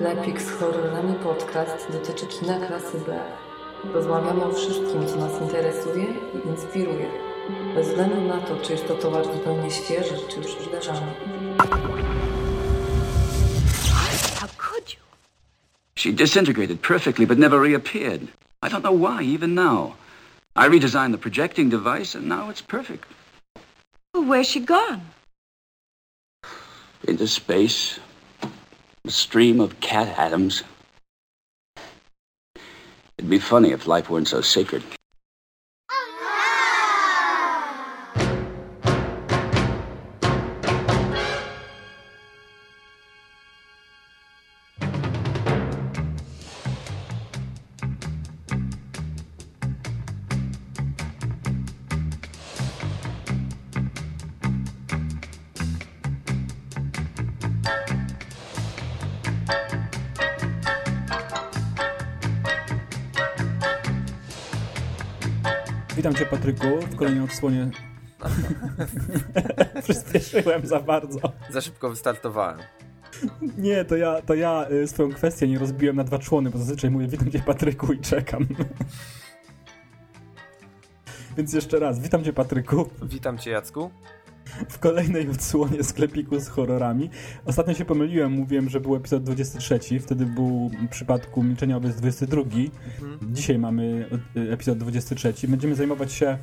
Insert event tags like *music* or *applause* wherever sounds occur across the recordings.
Sklepik z horrorami podcast dotyczy kina klasy B. Rozmawiamy o wszystkim, co nas interesuje i inspiruje. Bez względu na to, czy jest to towar zupełnie świeży, czy już wydarzany. How could you? She disintegrated perfectly but never reappeared. I don't know why, even now. I redesigned the projecting device and now it's perfect. Well, where's she gone? Into space. A stream of cat atoms. It'd be funny if life weren't so sacred. Kolejnej odsłonie. *laughs* Przyspieszyłem za bardzo. Za szybko wystartowałem. Nie, to ja, to ja y, swoją kwestię nie rozbiłem na dwa człony, bo zazwyczaj mówię witam Cię Patryku i czekam. *laughs* Więc jeszcze raz, witam Cię Patryku Witam cię, Jacku. w kolejnej odsłonie sklepiku z horrorami. Ostatnio się pomyliłem, mówiłem, że był epizod 23, wtedy był w przypadku Milczenia Obec 22. Dzisiaj mamy y, epizod 23. Będziemy zajmować się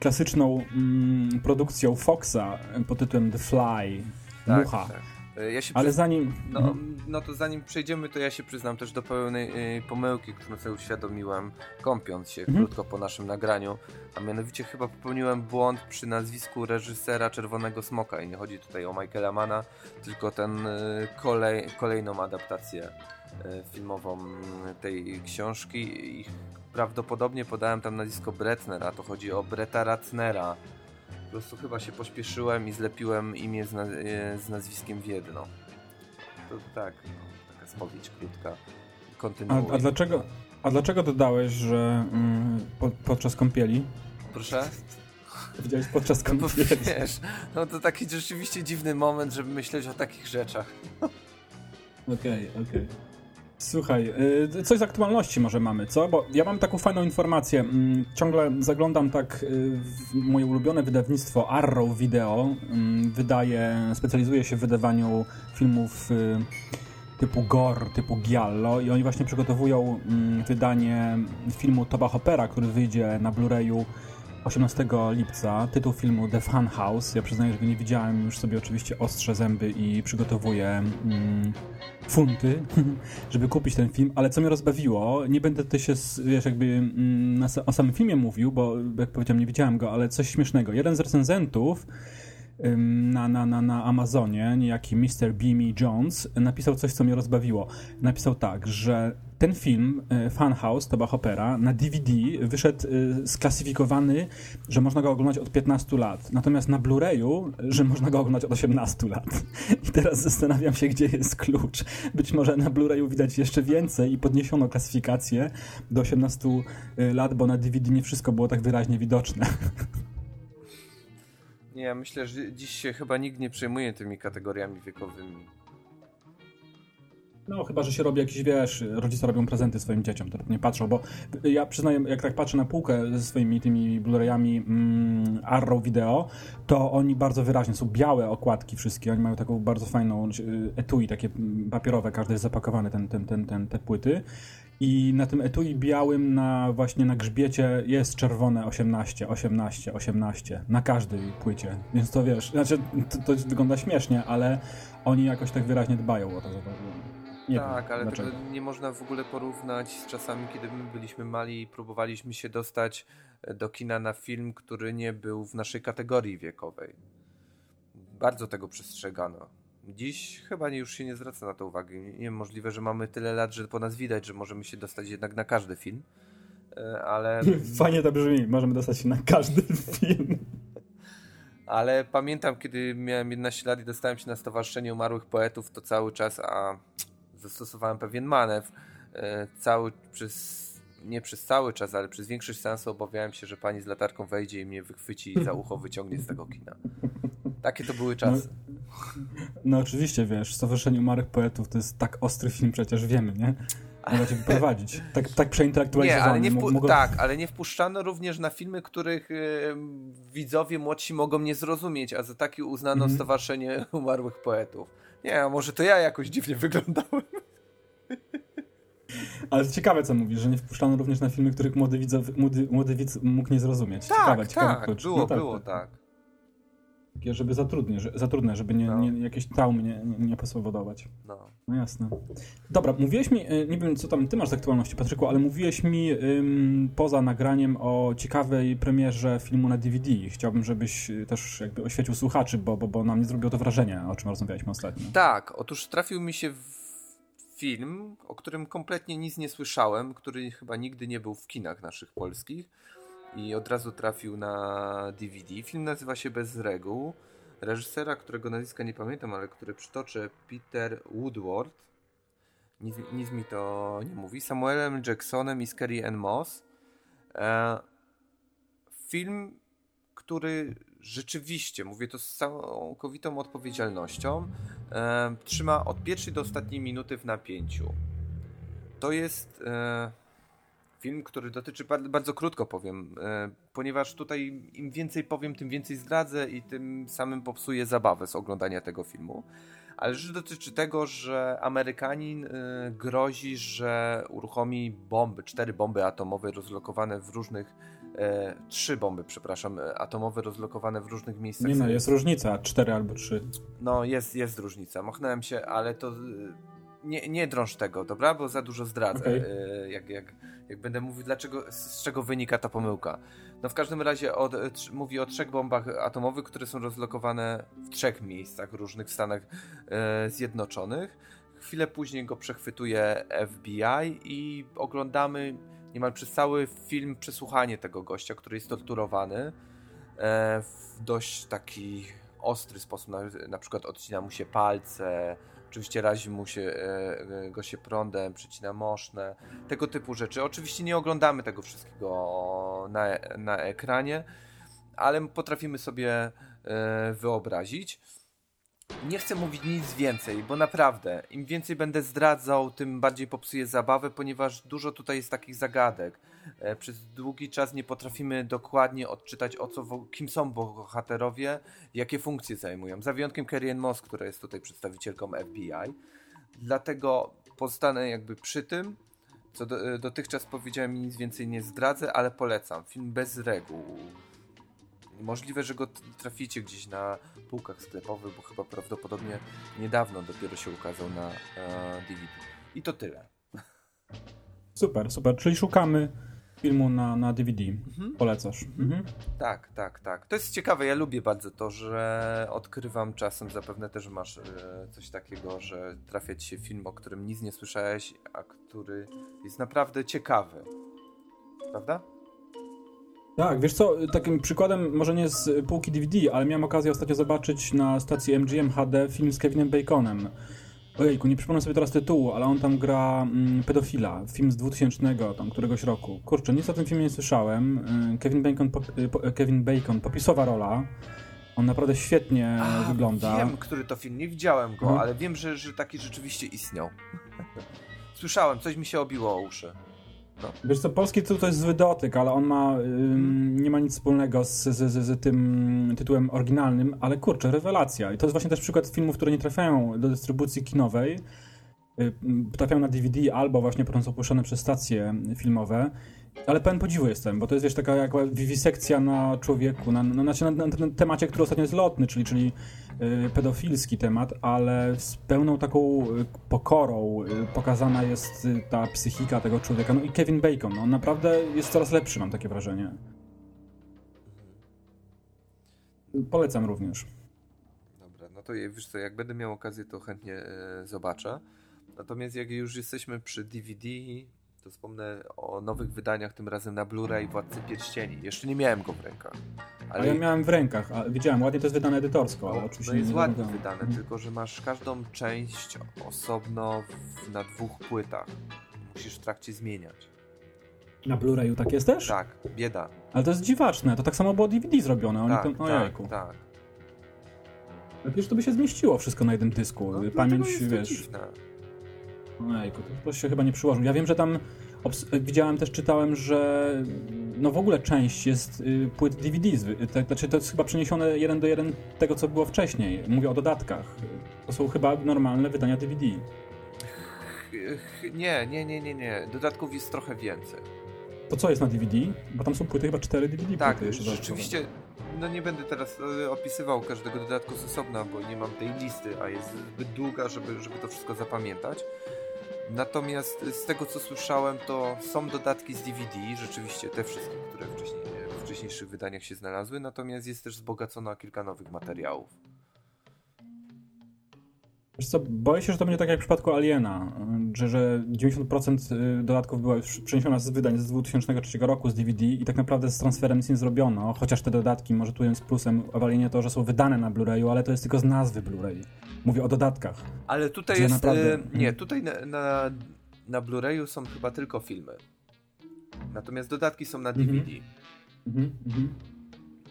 klasyczną mm, produkcją Foxa pod tytułem The Fly, Mucha. tak. E, Ja Ale przyz- zanim... no, Mhm. no to zanim przejdziemy, to ja się przyznam też do pełnej y, pomyłki, którą sobie uświadomiłem, kąpiąc się Mhm. krótko po naszym nagraniu. A mianowicie chyba popełniłem błąd przy nazwisku reżysera Czerwonego Smoka. I nie chodzi tutaj o Michaela Mana, tylko ten y, kolej, kolejną adaptację filmową tej książki. I prawdopodobnie podałem tam nazwisko Bretner, a to chodzi o Breta Ratnera. Po prostu chyba się pośpieszyłem i zlepiłem imię z, e, z nazwiskiem w jedno. To tak, no, taka spowiedź krótka. A, a, dlaczego, a dlaczego dodałeś, że mm, po, podczas kąpieli? Proszę? Powiedziałeś podczas No bo kąpieli. wiesz, no to taki rzeczywiście dziwny moment, żeby myśleć o takich rzeczach. Okej, okej. Słuchaj, y, coś z aktualności może mamy, co? Bo ja mam taką fajną informację. Mm, Ciągle zaglądam tak y, w moje ulubione wydawnictwo Arrow Video. Mm, Wydaje, specjalizuje się w wydawaniu filmów y, typu gore, typu giallo i oni właśnie przygotowują mm, wydanie filmu Toba Hoppera, który wyjdzie na Blu-rayu 18 lipca. Tytuł filmu The Fun House. Ja przyznaję, że go nie widziałem, już sobie oczywiście ostrzę zęby i przygotowuję mm, funty, *laughs* żeby kupić ten film, ale co mnie rozbawiło, nie będę tutaj się, wiesz, jakby mm, o samym filmie mówił, bo jak powiedziałem, nie widziałem go, ale coś śmiesznego. Jeden z recenzentów na, na, na, na Amazonie, niejaki Mr. Beamy Jones, napisał coś, co mnie rozbawiło. Napisał tak, że ten film, y, Funhouse, Toba Hoppera, na DVD wyszedł y, sklasyfikowany, że można go oglądać od 15 lat. Natomiast na Blu-rayu, że można go oglądać od 18 lat. *laughs* I teraz zastanawiam się, gdzie jest klucz. Być może na Blu-rayu widać jeszcze więcej i podniesiono klasyfikację do 18 lat, bo na DVD nie wszystko było tak wyraźnie widoczne. Nie, ja myślę, że dziś się chyba nikt nie przejmuje tymi kategoriami wiekowymi. No, chyba, że się robi jakiś, wiesz, rodzice robią prezenty swoim dzieciom, to nie patrzą, bo ja przyznaję, jak tak patrzę na półkę ze swoimi tymi Blu-rayami mm, Arrow Video, to oni bardzo wyraźnie, są białe okładki wszystkie, oni mają taką bardzo fajną y, etui, takie mm, papierowe, każdy jest zapakowany, ten, ten, ten, ten, te płyty i na tym etui białym na właśnie na grzbiecie jest czerwone 18, 18, 18 na każdej płycie, więc to wiesz, znaczy to, to wygląda śmiesznie, ale oni jakoś tak wyraźnie dbają o to, zauważyłem. Nie tak, wiem, ale dlaczego. tego nie można w ogóle porównać z czasami, kiedy my byliśmy mali i próbowaliśmy się dostać e, do kina na film, który nie był w naszej kategorii wiekowej. Bardzo tego przestrzegano. Dziś chyba nie- już się nie zwraca na to uwagi. Nie- Niemożliwe, że mamy tyle lat, że po nas widać, że możemy się dostać jednak na każdy film. E, Ale, *laughs* Fajnie to brzmi, możemy dostać się na każdy film. *laughs* ale pamiętam, kiedy miałem 11 lat i dostałem się na Stowarzyszenie Umarłych Poetów, to cały czas a zastosowałem pewien manewr. E, Cały przez nie przez cały czas, ale przez większość seansu obawiałem się, że pani z latarką wejdzie i mnie wychwyci i za ucho wyciągnie z tego kina. Takie to były czasy. No oczywiście, wiesz, Stowarzyszenie Umarłych Poetów to jest tak ostry film, przecież wiemy, nie? Mogę cię wyprowadzić. Tak, tak Nie, przeintelektualizowany. ale nie, wpu- Mogą- tak, ale nie wpuszczano również na filmy, których y, widzowie młodsi mogą nie zrozumieć, a za taki uznano Mhm. Stowarzyszenie Umarłych Poetów. Nie, a może to ja jakoś dziwnie wyglądałem. Ale ciekawe, co mówisz, że nie wpuszczano również na filmy, których młody, widzow, młody, młody widz mógł nie zrozumieć. ciekawe, Tak, ciekawy tak, klucz. było, No było, tak. Takie, żeby za trudne, że, za trudne żeby nie, No. nie, jakieś traumy nie, nie, nie pospowodować. No. No jasne. Dobra, mówiłeś mi, y, nie wiem co tam ty masz z aktualności, Patryku, ale mówiłeś mi ym, poza nagraniem o ciekawej premierze filmu na DVD. Chciałbym, żebyś y, też jakby oświecił słuchaczy, bo, bo, bo na mnie zrobiło to wrażenie, o czym rozmawialiśmy ostatnio. Tak, otóż trafił mi się w- film, o którym kompletnie nic nie słyszałem, który chyba nigdy nie był w kinach naszych polskich i od razu trafił na DVD. Film nazywa się Bez reguł. Reżysera, którego nazwiska nie pamiętam, ale który przytoczę, Peter Woodward. Nic, nic mi to nie mówi. Samuelem Jacksonem i Carrie Ann Moss. E, film, który rzeczywiście, mówię to z całkowitą odpowiedzialnością, e, trzyma od pierwszej do ostatniej minuty w napięciu. To jest e, film, który dotyczy, bardzo, krótko powiem, e, ponieważ tutaj im więcej powiem, tym więcej zdradzę i tym samym popsuję zabawę z oglądania tego filmu. Ale rzecz dotyczy tego, że Amerykanin e, grozi, że uruchomi bomby, cztery bomby atomowe rozlokowane w różnych, e, trzy bomby, przepraszam, e, atomowe rozlokowane w różnych miejscach. Nie no, jest różnica, cztery albo trzy. No, jest, jest różnica. Machnąłem się, ale to. y, Nie, nie drąż tego, dobra? Bo za dużo zdradzę. Okej. y, Jak, jak, jak będę mówił, dlaczego, z czego wynika ta pomyłka. No, w każdym razie mówi o trzech bombach atomowych, które są rozlokowane w trzech miejscach różnych w Stanach e, Zjednoczonych. Chwilę później go przechwytuje FBI i oglądamy niemal przez cały film przesłuchanie tego gościa, który jest torturowany e, w dość taki ostry sposób. Na, na przykład odcina mu się palce, oczywiście razi mu się e, e, go się prądem, przecina moszne, tego typu rzeczy. Oczywiście nie oglądamy tego wszystkiego na, na ekranie, ale potrafimy sobie wyobrazić. Nie chcę mówić nic więcej, bo naprawdę, im więcej będę zdradzał, tym bardziej popsuję zabawę, ponieważ dużo tutaj jest takich zagadek. E, Przez długi czas nie potrafimy dokładnie odczytać, o co, kim są bohaterowie, jakie funkcje zajmują. Za wyjątkiem Carrie Ann Moss, która jest tutaj przedstawicielką FBI. Dlatego pozostanę jakby przy tym, co do, e, dotychczas powiedziałem nic więcej nie zdradzę, ale polecam. Film bez reguł. Możliwe, że go traficie gdzieś na półkach sklepowych, bo chyba prawdopodobnie niedawno dopiero się ukazał na e, DVD. I to tyle. Super, super. Czyli szukamy filmu na, na DVD. Polecasz. Mhm. Tak, tak, tak. To jest ciekawe. Ja lubię bardzo to, że odkrywam czasem, zapewne też masz e, coś takiego, że trafia ci się film, o którym nic nie słyszałeś, a który jest naprawdę ciekawy. Prawda? Tak, wiesz co, takim przykładem, może nie z półki DVD, ale miałem okazję ostatnio zobaczyć na stacji MGM HD film z Kevinem Baconem. Ojejku, nie przypomnę sobie teraz tytułu, ale on tam gra mm, pedofila. Film z 2000 tam któregoś roku. Kurczę, nic o tym filmie nie słyszałem. Y, Kevin Bacon, y, po, Kevin Bacon, popisowa rola. On naprawdę świetnie A, wygląda. Wiem, który to film. Nie widziałem go, No. ale wiem, że, że taki rzeczywiście istniał. *laughs* Słyszałem, coś mi się obiło o uszy. Wiesz co, polski tytuł to jest zły dotyk, ale on ma, ym, nie ma nic wspólnego z, z, z, z tym tytułem oryginalnym, ale kurczę, rewelacja. I to jest właśnie też przykład filmów, które nie trafiają do dystrybucji kinowej, y, trafiają na DVD albo właśnie potem są puszczane przez stacje filmowe, ale pełen podziwu jestem, bo to jest wiesz taka jakby wiwisekcja na człowieku, na, na, znaczy na, na, temacie, który ostatnio jest lotny, czyli, czyli y, pedofilski temat, ale z pełną taką y, pokorą y, pokazana jest ta psychika tego człowieka. No i Kevin Bacon, on naprawdę jest coraz lepszy, mam takie wrażenie. Polecam również. Dobra, no to wiesz co, jak będę miał okazję, to chętnie e, zobaczę. Natomiast jak już jesteśmy przy DVD, to wspomnę o nowych wydaniach, tym razem na Blu-ray Władcy Pierścieni. Jeszcze nie miałem go w rękach. Ale ja miałem w rękach, a widziałem, ładnie to jest wydane edytorsko, ale oczywiście no jest nie ładnie oglądałem. wydane, Mhm. tylko że masz każdą część osobno w, na dwóch płytach. Musisz w trakcie zmieniać. Na Blu-rayu tak jest też? Tak, bieda. Ale to jest dziwaczne, to tak samo było DVD zrobione. Oni tak, to... tak, Ojejku. tak. Ale Wiesz, to by się zmieściło wszystko na jednym dysku. No, Pamięć, wiesz... dziwne. Ojejku, to, to się chyba nie przyłożył. Ja wiem, że tam widziałem też, czytałem, że no w ogóle część jest y, płyt DVD. zwy- te- Znaczy to jest chyba przeniesione jeden do jeden tego, co było wcześniej. Mówię o dodatkach. To są chyba normalne wydania DVD. Nie, nie, nie, nie, nie. Dodatków jest trochę więcej. To co jest na DVD? Bo tam są płyty, chyba cztery DVD Tak, dodatkowe. rzeczywiście. No nie będę teraz e, opisywał każdego dodatku z osobna, bo nie mam tej listy, a jest zbyt długa, żeby, żeby to wszystko zapamiętać. Natomiast z tego co słyszałem, to są dodatki z DVD, rzeczywiście te wszystkie, które wcześniej, w wcześniejszych wydaniach się znalazły, natomiast jest też wzbogacona kilka nowych materiałów. Co, boję się, że to będzie tak jak w przypadku Aliena, że, że 90% dodatków była już przeniesiona z wydań z 2003 roku z DVD i tak naprawdę z transferem nic nie zrobiono, chociaż te dodatki, może tu jest plusem w Alienie to, że są wydane na Blu-rayu, ale to jest tylko z nazwy Blu-ray. Mówię o dodatkach. Ale tutaj jest. naprawdę- E, nie, tutaj na, na, na Blu-rayu są chyba tylko filmy. Natomiast dodatki są na Mhm. DVD. Mhm, mhm.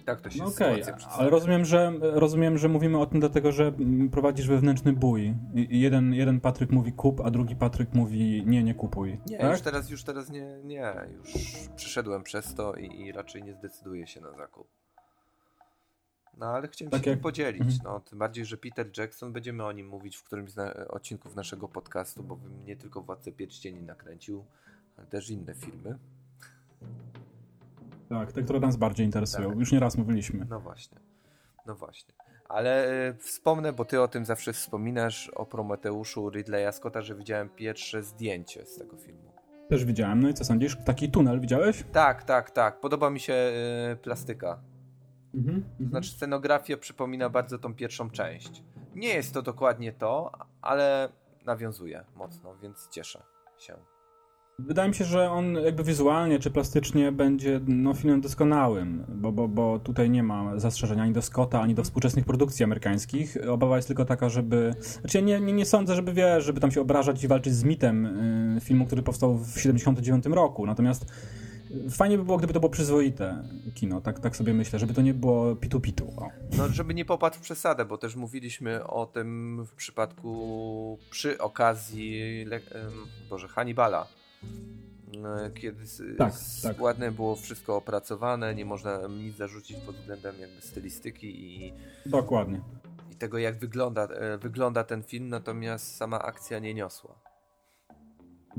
Tak to się No przedstawia. ale rozumiem że, rozumiem, że mówimy o tym dlatego, że prowadzisz wewnętrzny bój. I Jeden, jeden Patryk mówi kup, a drugi Patryk mówi nie, nie kupuj. Nie, tak? już teraz, już teraz nie, nie, już przeszedłem przez to i, i raczej nie zdecyduję się na zakup. No ale chciałem Tak się jak- tym podzielić, Mhm. no tym bardziej, że Peter Jackson, będziemy o nim mówić w którymś z na- odcinków naszego podcastu, bo nie tylko Władcę Pierścieni nakręcił, ale też inne filmy. Tak, te, które nas bardziej interesują. Tak. Już nie raz mówiliśmy. No właśnie, no właśnie. Ale e, wspomnę, bo ty o tym zawsze wspominasz, o Prometeuszu Ridleya Scotta, że widziałem pierwsze zdjęcie z tego filmu. Też widziałem. No i co sądzisz? Taki tunel widziałeś? Tak, tak, tak. Podoba mi się e, plastyka. Mhm. To znaczy scenografia przypomina bardzo tą pierwszą część. Nie jest to dokładnie to, ale nawiązuje mocno, więc cieszę się. Wydaje mi się, że on jakby wizualnie czy plastycznie będzie no, filmem doskonałym, bo, bo, bo tutaj nie ma zastrzeżeń ani do Scotta, ani do współczesnych produkcji amerykańskich. Obawa jest tylko taka, żeby... Znaczy ja nie, nie, nie sądzę, żeby wiesz, żeby tam się obrażać i walczyć z mitem y, filmu, który powstał w 79 roku. Natomiast fajnie by było, gdyby to było przyzwoite kino, tak, tak sobie myślę, żeby to nie było pitu-pitu. O. No, żeby nie popadł w przesadę, bo też mówiliśmy o tym w przypadku przy okazji le, Boże, Hannibala. E, Kiedy Tak, tak. ładnie było wszystko opracowane, nie można nic zarzucić pod względem jakby stylistyki i, Dokładnie. i tego jak wygląda, e, wygląda ten film, natomiast sama akcja nie niosła.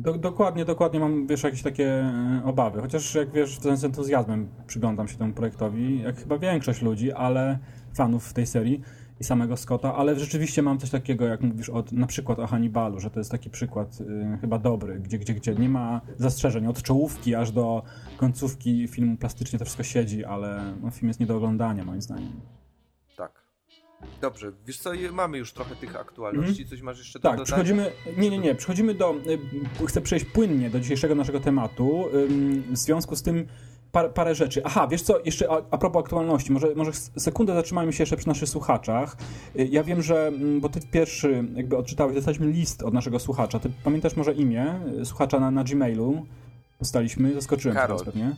Do, dokładnie, dokładnie mam, wiesz, jakieś takie e, obawy. Chociaż, jak wiesz, z entuzjazmem przyglądam się temu projektowi, jak chyba większość ludzi, ale fanów tej serii i samego Scotta, ale rzeczywiście mam coś takiego, jak mówisz, od, na przykład o Hannibalu, że to jest taki przykład y, chyba dobry, gdzie, gdzie, gdzie nie ma zastrzeżeń, od czołówki aż do końcówki filmu plastycznie to wszystko siedzi, ale no, film jest nie do oglądania, moim zdaniem. Dobrze, wiesz co, mamy już trochę tych aktualności, coś masz jeszcze do Tak, dodania? przechodzimy. Nie, nie, nie. Przechodzimy do. y, Chcę przejść płynnie do dzisiejszego naszego tematu. W związku z tym par, parę rzeczy. Aha, wiesz co, jeszcze a, a propos aktualności, może, może sekundę zatrzymajmy się jeszcze przy naszych słuchaczach. Y, Ja wiem, że, mm, bo ty pierwszy jakby odczytałeś, dostaliśmy list od naszego słuchacza. Ty pamiętasz może imię y, słuchacza na, na Gmailu? Dostaliśmy, zaskoczyłem Karol. teraz pewnie.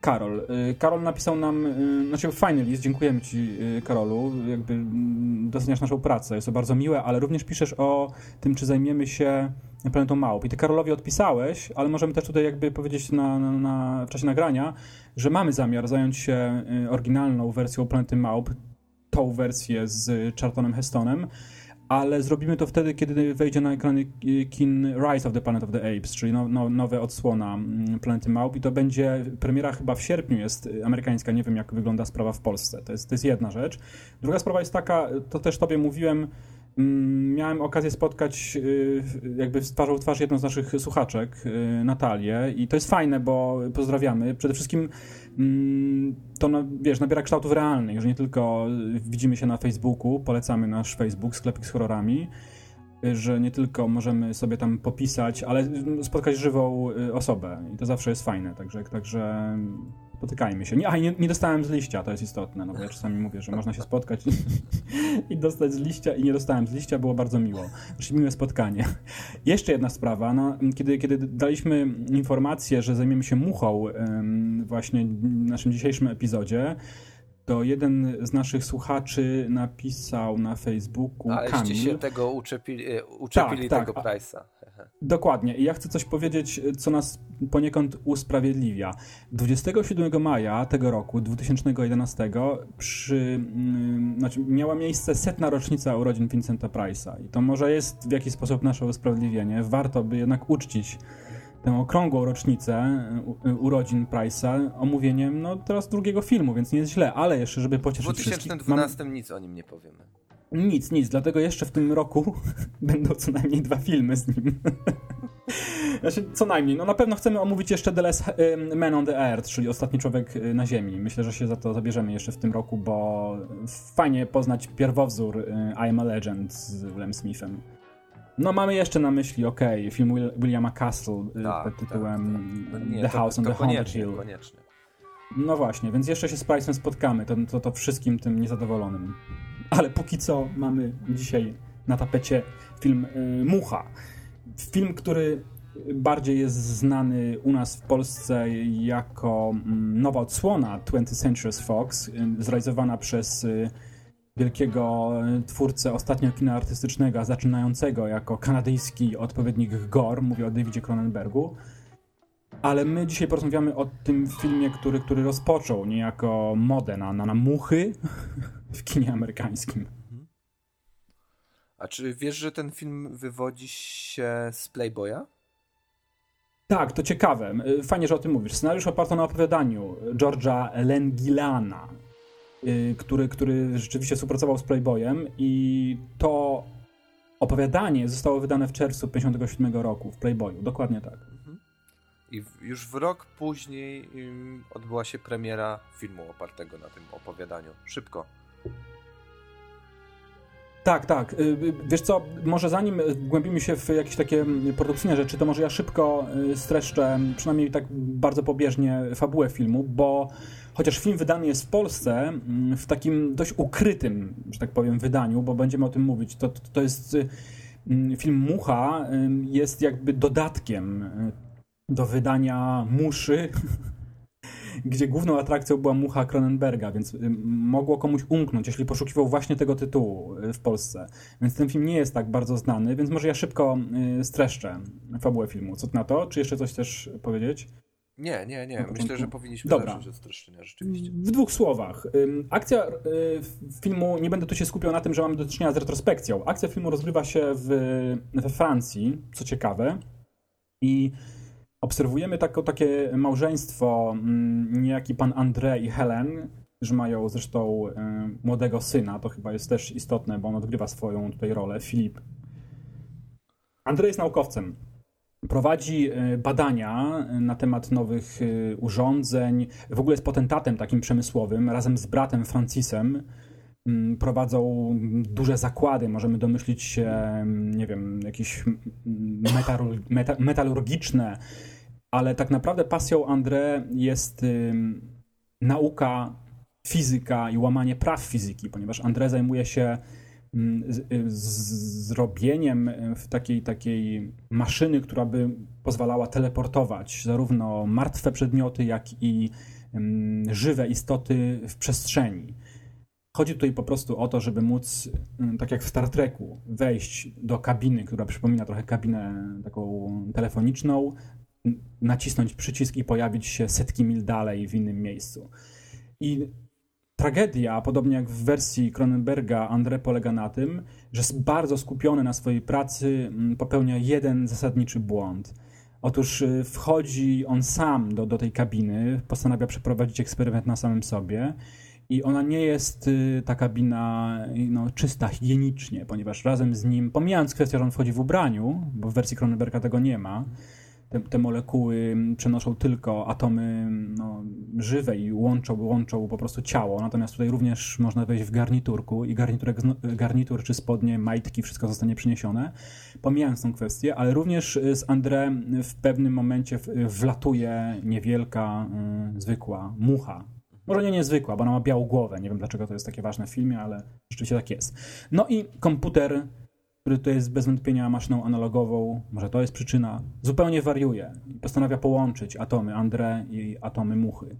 Karol. Y, Karol napisał nam, y, znaczy fajny list, dziękujemy Ci y, Karolu, jakby mm, doceniasz naszą pracę, jest to bardzo miłe, ale również piszesz o tym, czy zajmiemy się planetą małp. I Ty Karolowi odpisałeś, ale możemy też tutaj jakby powiedzieć na, na, na, w czasie nagrania, że mamy zamiar zająć się oryginalną wersją planety małp, tą wersję z Charltonem Hestonem, ale zrobimy to wtedy, kiedy wejdzie na ekrany kin Rise of the Planet of the Apes, czyli no, no, nowe odsłona mm, Planety Małp i to będzie, premiera chyba w sierpniu jest y, amerykańska, nie wiem jak wygląda sprawa w Polsce, to jest, to jest jedna rzecz. Druga sprawa jest taka, to też tobie mówiłem, mm, miałem okazję spotkać y, jakby twarzą w twarz jedną z naszych słuchaczek, y, Natalię i to jest fajne, bo pozdrawiamy. Przede wszystkim to no, wiesz, nabiera kształtów realnych, że nie tylko widzimy się na Facebooku, polecamy nasz Facebook, sklepik z horrorami, że nie tylko możemy sobie tam popisać, ale spotkać żywą y, osobę. I to zawsze jest fajne, także, także spotykajmy się. Nie, a, nie, nie dostałem z liścia, to jest istotne, no bo ja czasami mówię, że można się spotkać i, *laughs* i dostać z liścia i nie dostałem z liścia, było bardzo miło. Znaczy miłe spotkanie. *laughs* Jeszcze jedna sprawa, no, kiedy, kiedy daliśmy informację, że zajmiemy się muchą em, właśnie w naszym dzisiejszym epizodzie, to jeden z naszych słuchaczy napisał na Facebooku Aleście Kamil. się tego uczepili, e, uczepili Tak, tego tak. Price'a. Dokładnie. I ja chcę coś powiedzieć, co nas poniekąd usprawiedliwia. 27 maja tego roku, 2011, przy, mm, znaczy miała miejsce setna rocznica urodzin Vincenta Price'a. I to może jest w jakiś sposób nasze usprawiedliwienie. Warto by jednak uczcić tę okrągłą rocznicę u- urodzin Price'a omówieniem no, teraz drugiego filmu, więc nie jest źle, ale jeszcze, żeby W pocieszyć wszystkich... 2012 nic o nim nie powiemy. Nic, nic, dlatego jeszcze w tym roku *laughs* będą co najmniej dwa filmy z nim. *laughs* Znaczy, co najmniej. No na pewno chcemy omówić jeszcze The Last Man on the Earth, czyli Ostatni Człowiek y, na Ziemi. Myślę, że się za to zabierzemy jeszcze w tym roku, bo fajnie poznać pierwowzór y, I Am a Legend z Willem Smithem. No mamy jeszcze na myśli, okej, film Will, Williama Castle y, Tak, pod tytułem tak, tak. Nie, The to- House on to the Haunted Hill. koniecznie. No właśnie, więc jeszcze się z Price'em spotkamy, to, to, to wszystkim tym niezadowolonym. Ale póki co mamy dzisiaj na tapecie film y, Mucha. Film, który bardziej jest znany u nas w Polsce jako mm, nowa odsłona 20th Century Fox, y, zrealizowana przez y, wielkiego twórcę ostatnio kina artystycznego, zaczynającego jako kanadyjski odpowiednik Gore, mówię o Davidzie Cronenbergu. Ale my dzisiaj porozmawiamy o tym filmie, który, który rozpoczął niejako modę na, na, na muchy *laughs* w kinie amerykańskim. A czy wiesz, że ten film wywodzi się z Playboya? Tak, to ciekawe. Y, Fajnie, że o tym mówisz. Scenariusz oparto na opowiadaniu George'a Lengilana, y, który, który rzeczywiście współpracował z Playboyem i to opowiadanie zostało wydane w czerwcu 1957 roku w Playboyu. Dokładnie tak. I już w rok później odbyła się premiera filmu opartego na tym opowiadaniu. Szybko. Tak, tak. Y, y, Wiesz co, może zanim wgłębimy się w jakieś takie mm, produkcyjne rzeczy, to może ja szybko y, streszczę, przynajmniej tak bardzo pobieżnie, fabułę filmu, bo chociaż film wydany jest w Polsce mm, w takim dość ukrytym, że tak powiem, wydaniu, bo będziemy o tym mówić, to, to, jest mm, film Mucha, jest jakby dodatkiem do wydania Muszy, *laughs* gdzie główną atrakcją była mucha Cronenberga, więc y, mogło komuś umknąć, jeśli poszukiwał właśnie tego tytułu y, w Polsce. Więc ten film nie jest tak bardzo znany, więc może ja szybko y, streszczę fabułę filmu. Co ty na to? Czy jeszcze coś chcesz powiedzieć? Nie, nie, nie. Myślę, że powinniśmy Dobra. zacząć od streszczenia, rzeczywiście. W dwóch słowach. Akcja filmu, nie będę tu się skupiał na tym, że mamy do czynienia z retrospekcją. Akcja filmu rozgrywa się w, we Francji, co ciekawe. I obserwujemy tako, takie małżeństwo, mm, niejaki pan André i Helen, którzy mają zresztą y, młodego syna. To chyba jest też istotne, bo on odgrywa swoją tutaj rolę, Filip. Andrzej jest naukowcem. Prowadzi y, badania y, na temat nowych urządzeń. W ogóle jest potentatem takim przemysłowym. Razem z bratem Francisem prowadzą duże zakłady. Możemy domyślić się, mm, nie wiem, jakieś mm, metalur- meta, metalurgiczne, ale tak naprawdę pasją André jest nauka, fizyka i łamanie praw fizyki, ponieważ André zajmuje się mm, z zrobieniem y, w takiej, takiej maszyny, która by pozwalała teleportować zarówno martwe przedmioty, jak i żywe istoty w przestrzeni. Chodzi tutaj po prostu o to, żeby móc, ym, tak jak w Star Treku, wejść do kabiny, która przypomina trochę kabinę taką telefoniczną, nacisnąć przycisk i pojawić się setki mil dalej w innym miejscu. I tragedia, podobnie jak w wersji Cronenberga, André polega na tym, że bardzo skupiony na swojej pracy, mm, popełnia jeden zasadniczy błąd. Otóż y, wchodzi on sam do, do tej kabiny, postanawia przeprowadzić eksperyment na samym sobie i ona nie jest y, ta kabina y, no, czysta higienicznie, ponieważ razem z nim, pomijając kwestię, że on wchodzi w ubraniu, bo w wersji Cronenberga tego nie ma, te, te molekuły przenoszą tylko atomy no, żywe i łączą, łączą po prostu ciało. Natomiast tutaj również można wejść w garniturku i garniturek, zno- garnitur czy spodnie, majtki, wszystko zostanie przyniesione. Pomijając tą kwestię, ale również y, z André w pewnym momencie wlatuje niewielka, y, zwykła mucha. Może nie niezwykła, bo ona ma białą głowę. Nie wiem dlaczego to jest takie ważne w filmie, ale rzeczywiście tak jest. No i komputer który to jest bez wątpienia maszyną analogową, może to jest przyczyna, zupełnie wariuje postanawia połączyć atomy André i atomy muchy.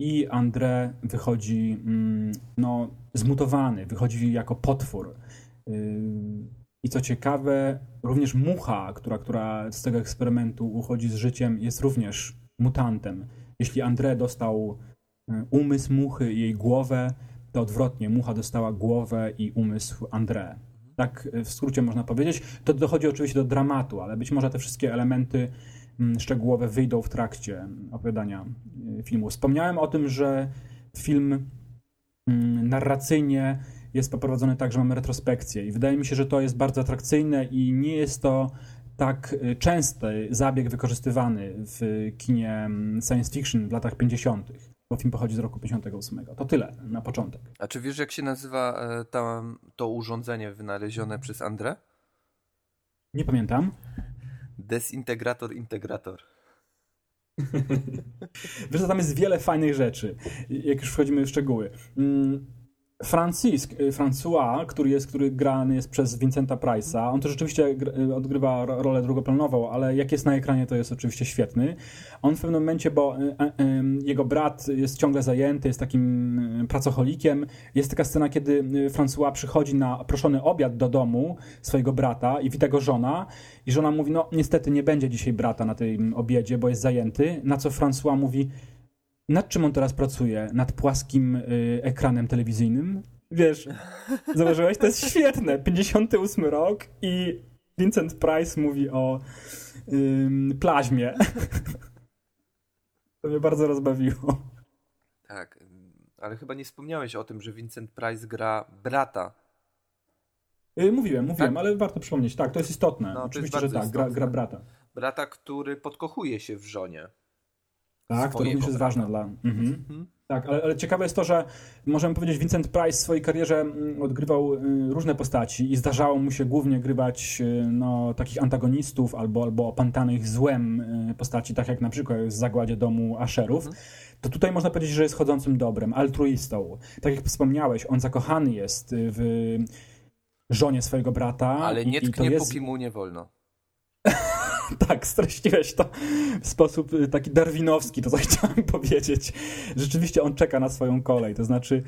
i André wychodzi mm, no, zmutowany, wychodzi jako potwór. Y, I co ciekawe, również mucha, która, która z tego eksperymentu uchodzi z życiem, jest również mutantem. Jeśli André dostał umysł muchy i jej głowę, to odwrotnie, mucha dostała głowę i umysł André. Tak y, w skrócie można powiedzieć. To dochodzi oczywiście do dramatu, ale być może te wszystkie elementy mm, szczegółowe wyjdą w trakcie opowiadania y, filmu. Wspomniałem o tym, że film mm, narracyjnie jest poprowadzony tak, że mamy retrospekcję i wydaje mi się, że to jest bardzo atrakcyjne i nie jest to tak y, częsty zabieg wykorzystywany w kinie mm, science fiction w latach 50., bo film pochodzi z roku 58. To tyle na początek. A czy wiesz, jak się nazywa e, tam to urządzenie wynalezione przez Andrę? Nie pamiętam. Desintegrator integrator. *laughs* Wiesz, tam jest wiele fajnych rzeczy, jak już wchodzimy w szczegóły. Mm, Francisk, y, François, który jest, który grany jest przez Vincenta Price'a, on to rzeczywiście gr- odgrywa ro- rolę drugoplanową, ale jak jest na ekranie, to jest oczywiście świetny. On w pewnym momencie, bo y, y, y, jego brat jest ciągle zajęty, jest takim y, pracocholikiem. Jest taka scena, kiedy y, François przychodzi na proszony obiad do domu swojego brata i wita go żona i żona mówi, no niestety nie będzie dzisiaj brata na tym obiedzie, bo jest zajęty. Na co François mówi, nad czym on teraz pracuje? Nad płaskim y, ekranem telewizyjnym? Wiesz, *laughs* zauważyłeś? To jest świetne. 58 rok i Vincent Price mówi o ym, plaźmie. *laughs* To mnie bardzo rozbawiło. Tak, ale chyba nie wspomniałeś o tym, że Vincent Price gra brata. Y, mówiłem, mówiłem, Tak? ale warto przypomnieć. Tak, to jest istotne. No, to jest Oczywiście, że tak, gra, gra brata. Brata, który podkochuje się w żonie. Tak, to również jest ważne dla... Mhm. Mhm. Tak, ale, ale ciekawe jest to, że możemy powiedzieć, Vincent Price w swojej karierze mm, odgrywał y, różne postaci i zdarzało mu się głównie grywać y, no, takich antagonistów albo, albo opętanych złem y, postaci, tak jak na przykład w Zagładzie Domu Asherów. To tutaj można powiedzieć, że jest chodzącym dobrem, altruistą. Tak jak wspomniałeś, on zakochany jest w żonie swojego brata. Ale nie i, i to tknie, jest... póki mu nie wolno. *laughs* Tak, streściłeś to w sposób y, taki darwinowski, to co *laughs* chciałem powiedzieć. Rzeczywiście on czeka na swoją kolej, to znaczy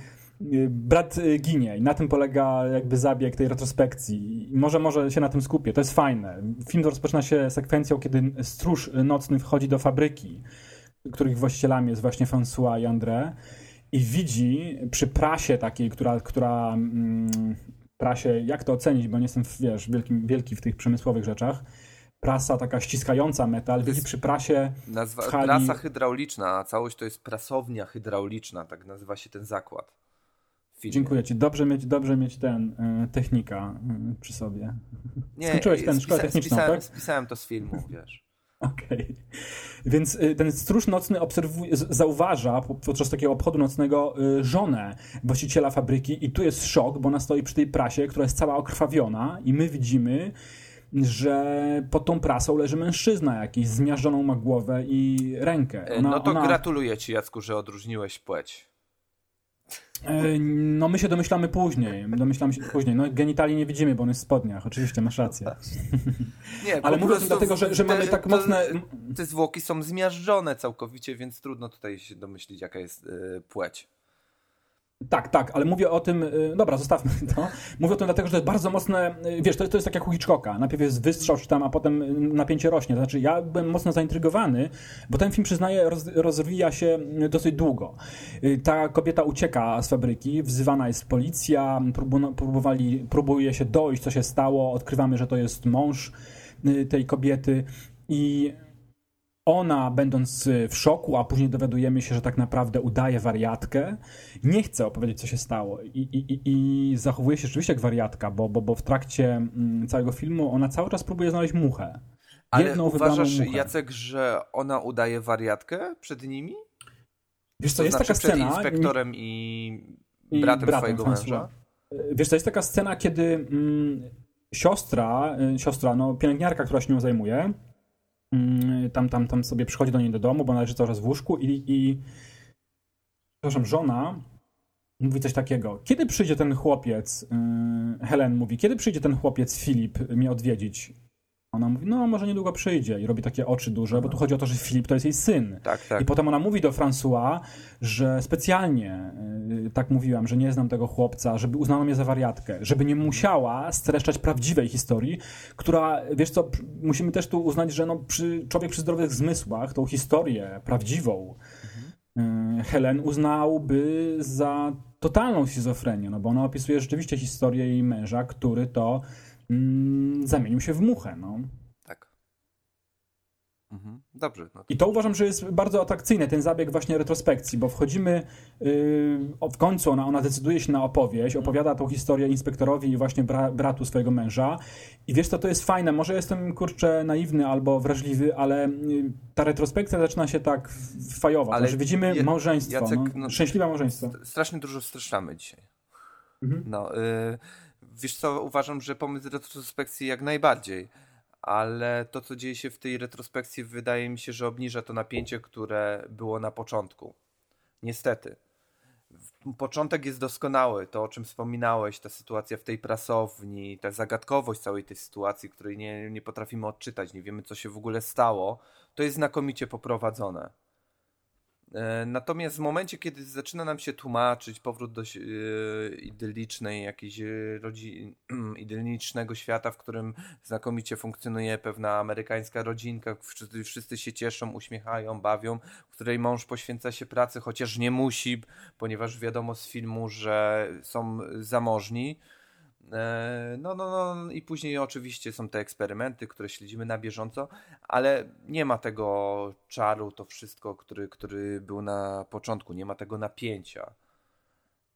y, brat y, ginie i na tym polega jakby zabieg tej retrospekcji. Może, może się na tym skupię, to jest fajne. Film rozpoczyna się sekwencją, kiedy stróż nocny wchodzi do fabryki, których właścicielami jest właśnie François i André i widzi przy prasie takiej, która, która mm, prasie, jak to ocenić, bo nie jestem, wiesz, wielkim, wielki w tych przemysłowych rzeczach, prasa taka ściskająca metal, jest- przy prasie Nazwa, hali... Prasa hydrauliczna, a całość to jest prasownia hydrauliczna, tak nazywa się ten zakład. Dziękuję ci. Dobrze mieć, dobrze mieć ten, y, technika y, przy sobie. Nie, Skończyłeś tę szkołę techniczną, spisałem, tak? Spisałem to z filmu, wiesz. *laughs* Okej. Więc y, ten stróż nocny obserwuje, zauważa po- podczas takiego obchodu nocnego y, żonę właściciela fabryki i tu jest szok, bo ona stoi przy tej prasie, która jest cała okrwawiona i my widzimy, że pod tą prasą leży mężczyzna jakiś, zmiażdżoną ma głowę i rękę. E, Ona, no to ona, gratuluję ci, Jacku, że odróżniłeś płeć. E, No my się domyślamy później. Domyślamy się później. No genitali nie widzimy, bo on jest w spodniach. Oczywiście, masz rację. *laughs* Nie, Ale mówię o tym dlatego, że- że te- mamy tak to- mocne- Te zwłoki są zmiażdżone całkowicie, więc trudno tutaj się domyślić, jaka jest e, płeć. Tak, tak, ale mówię o tym, y, dobra, zostawmy *laughs* to. Mówię o tym dlatego, że to jest bardzo mocne, y, wiesz, to, to jest tak jak u Hitchcocka. Najpierw jest wystrzał czy tam, a potem y, napięcie rośnie. Znaczy, ja byłem mocno zaintrygowany, bo ten film, przyznaję, roz, rozwija się dosyć długo. Ta kobieta ucieka z fabryki, wzywana jest policja, próbu, próbowali, próbuje się dojść, co się stało, odkrywamy, że to jest mąż tej kobiety i ona, będąc y, w szoku, a później dowiadujemy się, że tak naprawdę udaje wariatkę, nie chce opowiedzieć, co się stało. I, i, i, zachowuje się rzeczywiście jak wariatka, bo, bo, bo w trakcie mm, całego filmu ona cały czas próbuje znaleźć muchę. Ale Jedną uważasz, muchę. Jacek, że ona udaje wariatkę przed nimi? Wiesz co, To jest znaczy taka przed scena... inspektorem i, i bratem, swojego François. męża? Wiesz, to jest taka scena, kiedy mm, siostra, y, siostra, no pielęgniarka, która się nią zajmuje, tam, tam, tam sobie przychodzi do niej do domu, bo ona leży cały czas w łóżku i, i przepraszam, żona mówi coś takiego. Kiedy przyjdzie ten chłopiec, y, Helen mówi, kiedy przyjdzie ten chłopiec Filip mnie odwiedzić? Ona mówi, no może niedługo przyjdzie i robi takie oczy duże, bo tu chodzi o to, że Filip to jest jej syn. Tak, tak. I potem ona mówi do François, że specjalnie y, tak mówiłam, że nie znam tego chłopca, żeby uznano mnie za wariatkę, żeby nie musiała streszczać prawdziwej historii, która, wiesz co, musimy też tu uznać, że no, przy, człowiek przy zdrowych zmysłach tą historię prawdziwą y, Helen uznałby za totalną schizofrenię, no bo ona opisuje rzeczywiście historię jej męża, który to mm, zamienił się w muchę, no. tak. Mhm. Dobrze, no to I to uważam, że jest bardzo atrakcyjne, ten zabieg właśnie retrospekcji, bo wchodzimy, yy, w końcu ona, ona decyduje się na opowieść, opowiada tą historię inspektorowi i właśnie bra, bratu swojego męża i wiesz co, to jest fajne, może jestem, kurczę, naiwny albo wrażliwy, ale yy, ta retrospekcja zaczyna się tak f- fajowo, Ale że widzimy je- małżeństwo, Jacek, no, no- szczęśliwe małżeństwo. st- strasznie dużo streszczamy dzisiaj. Mhm. No, y, wiesz co, uważam, że pomysł retrospekcji jak najbardziej, ale to, co dzieje się w tej retrospekcji, wydaje mi się, że obniża to napięcie, które było na początku. Niestety. Początek jest doskonały, to o czym wspominałeś, ta sytuacja w tej prasowni, ta zagadkowość całej tej sytuacji, której nie, nie potrafimy odczytać, nie wiemy co się w ogóle stało, to jest znakomicie poprowadzone. E, Natomiast w momencie, kiedy zaczyna nam się tłumaczyć powrót do e, idyllicznej, jakiejś e, rodzi, *clears throat* idyllicznego świata, w którym znakomicie funkcjonuje pewna amerykańska rodzinka, wszyscy, wszyscy się cieszą, uśmiechają, bawią, w której mąż poświęca się pracy, chociaż nie musi, ponieważ wiadomo z filmu, że są zamożni. E, No, no, no i później oczywiście są te eksperymenty, które śledzimy na bieżąco, ale nie ma tego czaru, to wszystko, który, który był na początku, nie ma tego napięcia.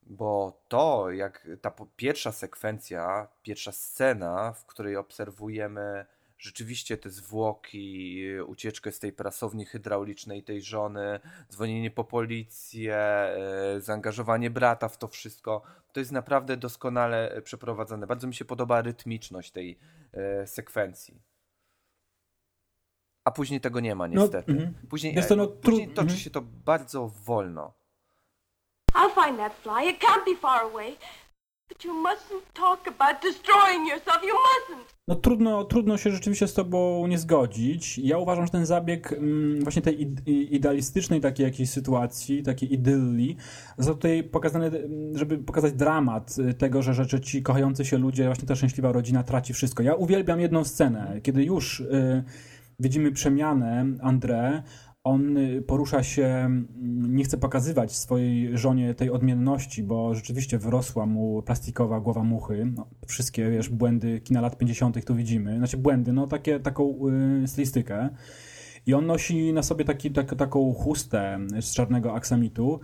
Bo to, jak ta pierwsza sekwencja, pierwsza scena, w której obserwujemy rzeczywiście te zwłoki, ucieczkę z tej prasowni hydraulicznej tej żony, dzwonienie po policję, e, zaangażowanie brata w to wszystko, to jest naprawdę doskonale e, przeprowadzone. Bardzo mi się podoba rytmiczność tej e, sekwencji. A później tego nie ma, No, niestety. mhm. Później, Jest to, e, no, później toczy mhm. się to bardzo wolno. I'll find that fly. It can't be far away. But you mustn't talk about destroying yourself. You mustn't. No trudno, trudno się rzeczywiście z tobą nie zgodzić. Ja uważam, że ten zabieg mm, właśnie tej id- idealistycznej takiej jakiejś sytuacji, takiej idylli, został tutaj pokazany, mm, żeby pokazać dramat y, tego, że rzeczy ci kochający się ludzie, właśnie ta szczęśliwa rodzina traci wszystko. Ja uwielbiam jedną scenę, kiedy już y, widzimy przemianę André, on y, porusza się, mm, nie chce pokazywać swojej żonie tej odmienności, bo rzeczywiście wyrosła mu plastikowa głowa muchy. No, wszystkie, wiesz, błędy kina lat 50. tu widzimy. Znaczy błędy, no takie, taką y, stylistykę. I on nosi na sobie taki, tak, taką chustę z czarnego aksamitu.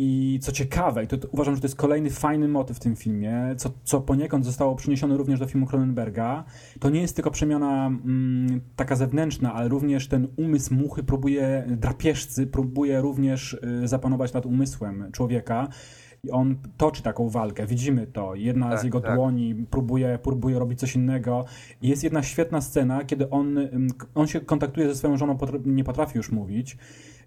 I co ciekawe, i to, to uważam, że to jest kolejny fajny motyw w tym filmie, co, co poniekąd zostało przeniesione również do filmu Cronenberga, to nie jest tylko przemiana mm, taka zewnętrzna, ale również ten umysł muchy próbuje, drapieżcy próbuje również y, zapanować nad umysłem człowieka. I on toczy taką walkę, widzimy to. Jedna Tak, z jego tak. dłoni próbuje, próbuje robić coś innego. I jest jedna świetna scena, kiedy on, k- on się kontaktuje ze swoją żoną, nie potrafi już mówić.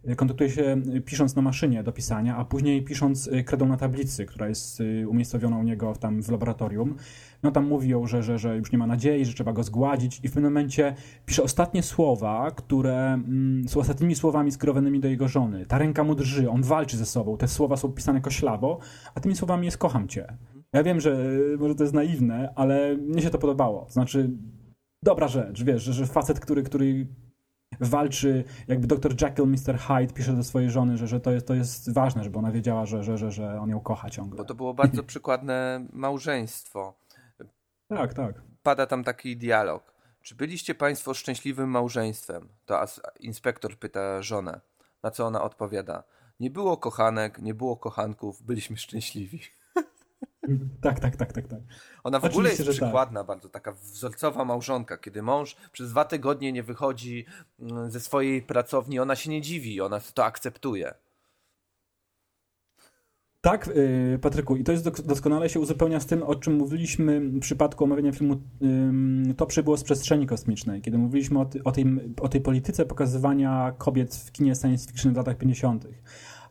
Y, Kontaktuje się y, pisząc na maszynie do pisania, a później pisząc y, kredą na tablicy, która jest umiejscowiona u niego tam w laboratorium. No tam mówi ją, że, że, że już nie ma nadziei, że trzeba go zgładzić i w pewnym momencie pisze ostatnie słowa, które mm, są ostatnimi słowami skierowanymi do jego żony. Ta ręka mu drży, on walczy ze sobą, te słowa są pisane koślawo, a tymi słowami jest kocham cię. Ja wiem, że może to jest naiwne, ale mnie się to podobało. Znaczy, dobra rzecz, wiesz, że, że facet, który, który walczy, jakby dr Jekyll, Mr. Hyde pisze do swojej żony, że, że to, jest, to jest ważne, żeby ona wiedziała, że, że, że, że on ją kocha ciągle. Bo to było bardzo *laughs* przykładne małżeństwo. Tak, tak. Pada tam taki dialog. Czy byliście państwo szczęśliwym małżeństwem? To inspektor pyta żonę. Na co ona odpowiada. Nie było kochanek, nie było kochanków, byliśmy szczęśliwi. Tak, tak, tak, tak, tak. Ona w ogóle jest Oczywiście, tak. przykładna, bardzo taka wzorcowa małżonka, kiedy mąż przez dwa tygodnie nie wychodzi mm, ze swojej pracowni, ona się nie dziwi, ona to akceptuje. Tak, yy, Patryku, i to jest doskonale się uzupełnia z tym, o czym mówiliśmy w przypadku omawiania filmu To przybyło z przestrzeni kosmicznej, kiedy mówiliśmy o, ty, o, tej, o tej polityce pokazywania kobiet w kinie science fiction w latach 50.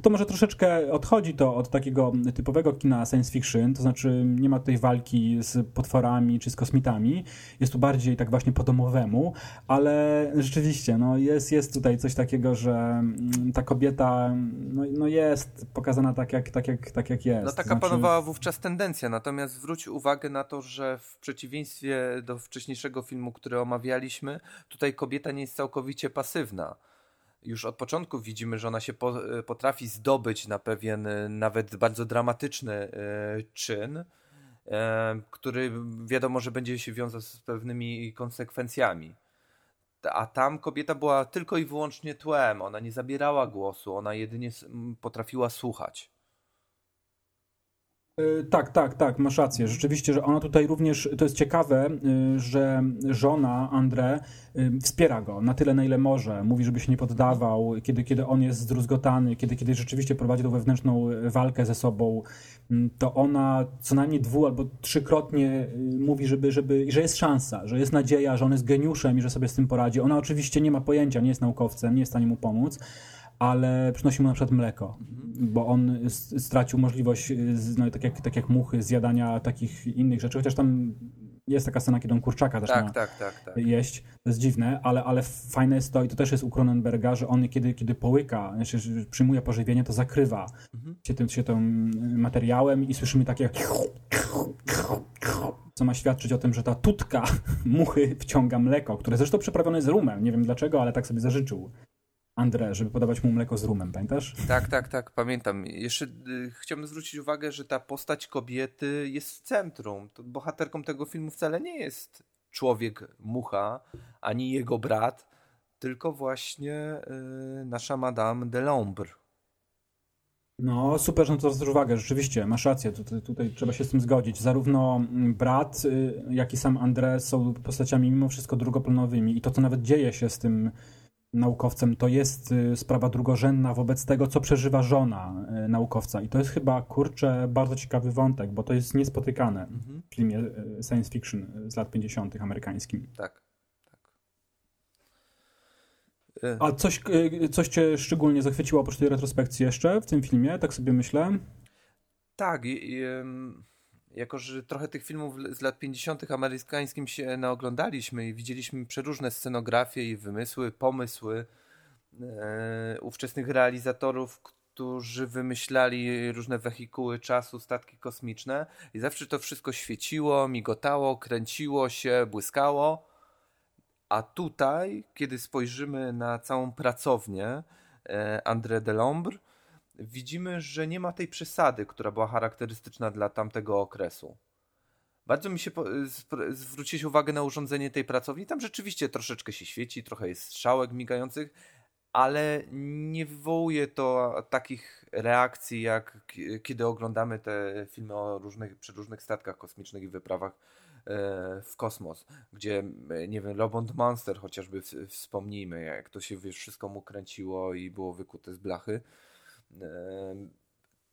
To może troszeczkę odchodzi to od takiego typowego kina science fiction, to znaczy nie ma tutaj walki z potworami czy z kosmitami, jest tu bardziej tak właśnie po domowemu, ale rzeczywiście no jest, jest tutaj coś takiego, że mm, ta kobieta no, no jest pokazana tak jak, tak, jak, tak jak jest. No taka Znaczy- panowała wówczas tendencja, natomiast zwróć uwagę na to, że w przeciwieństwie do wcześniejszego filmu, który omawialiśmy, tutaj kobieta nie jest całkowicie pasywna. Już od początku widzimy, że ona się po, e, potrafi zdobyć na pewien e, nawet bardzo dramatyczny e, czyn, e, który wiadomo, że będzie się wiązał z pewnymi konsekwencjami. A tam kobieta była tylko i wyłącznie tłem, ona nie zabierała głosu, ona jedynie potrafiła słuchać. Y, Tak, tak, tak, masz rację. Rzeczywiście, że ona tutaj również, to jest ciekawe, y, że żona André y, wspiera go na tyle, na ile może. Mówi, żeby się nie poddawał, kiedy, kiedy on jest zdruzgotany, kiedy, kiedy rzeczywiście prowadzi tą wewnętrzną walkę ze sobą, to ona co najmniej dwu albo trzykrotnie mówi, żeby, żeby, że jest szansa, że jest nadzieja, że on jest geniuszem i że sobie z tym poradzi. Ona oczywiście nie ma pojęcia, nie jest naukowcem, nie jest w stanie mu pomóc, ale przynosi mu na przykład mleko, bo on stracił możliwość, y, no, tak, jak, tak jak muchy, zjadania takich innych rzeczy, chociaż tam jest taka scena, kiedy on kurczaka zaczyna Tak, tak, tak, tak. jeść, to jest dziwne, ale, ale fajne jest to, i to też jest u Cronenberga, że on kiedy, kiedy połyka, znaczy, przyjmuje pożywienie, to zakrywa się, tym, się tym materiałem i słyszymy takie co ma świadczyć o tym, że ta tutka *laughs* muchy wciąga mleko, które zresztą przyprawione jest rumem, nie wiem dlaczego, ale tak sobie zażyczył André, żeby podawać mu mleko z rumem, pamiętasz? Tak, tak, tak, pamiętam. Jeszcze y, chciałbym zwrócić uwagę, że ta postać kobiety jest w centrum. To bohaterką tego filmu wcale nie jest człowiek mucha, ani jego brat, tylko właśnie y, nasza Madame de Lombre. No, super, że na to zwracasz uwagę, rzeczywiście, masz rację, tutaj, tutaj trzeba się z tym zgodzić. Zarówno mm, brat, y, jak i sam André są postaciami mimo wszystko drugoplanowymi i to, co nawet dzieje się z tym naukowcem, to jest y, sprawa drugorzędna wobec tego, co przeżywa żona y, naukowca. I to jest chyba, kurczę, bardzo ciekawy wątek, bo to jest niespotykane w filmie y, science fiction z lat 50. amerykańskim. Tak, tak. A coś, coś cię szczególnie zachwyciło oprócz tej retrospekcji jeszcze w tym filmie, tak sobie myślę? Tak, i, i, jako że trochę tych filmów z lat 50. amerykańskim się naoglądaliśmy i widzieliśmy przeróżne scenografie i wymysły, pomysły e, ówczesnych realizatorów, którzy wymyślali różne wehikuły czasu, statki kosmiczne i zawsze to wszystko świeciło, migotało, kręciło się, błyskało. A tutaj, kiedy spojrzymy na całą pracownię e, André de Lombre, widzimy, że nie ma tej przesady, która była charakterystyczna dla tamtego okresu. Bardzo mi się po, zwrócić uwagę na urządzenie tej pracowni. Tam rzeczywiście troszeczkę się świeci, trochę jest strzałek migających, ale nie wywołuje to takich reakcji, jak kiedy oglądamy te filmy o różnych, przeróżnych statkach kosmicznych i wyprawach e, w kosmos, gdzie, e, nie wiem, Lobond Monster chociażby wspomnijmy, jak to się wszystko mu kręciło i było wykute z blachy.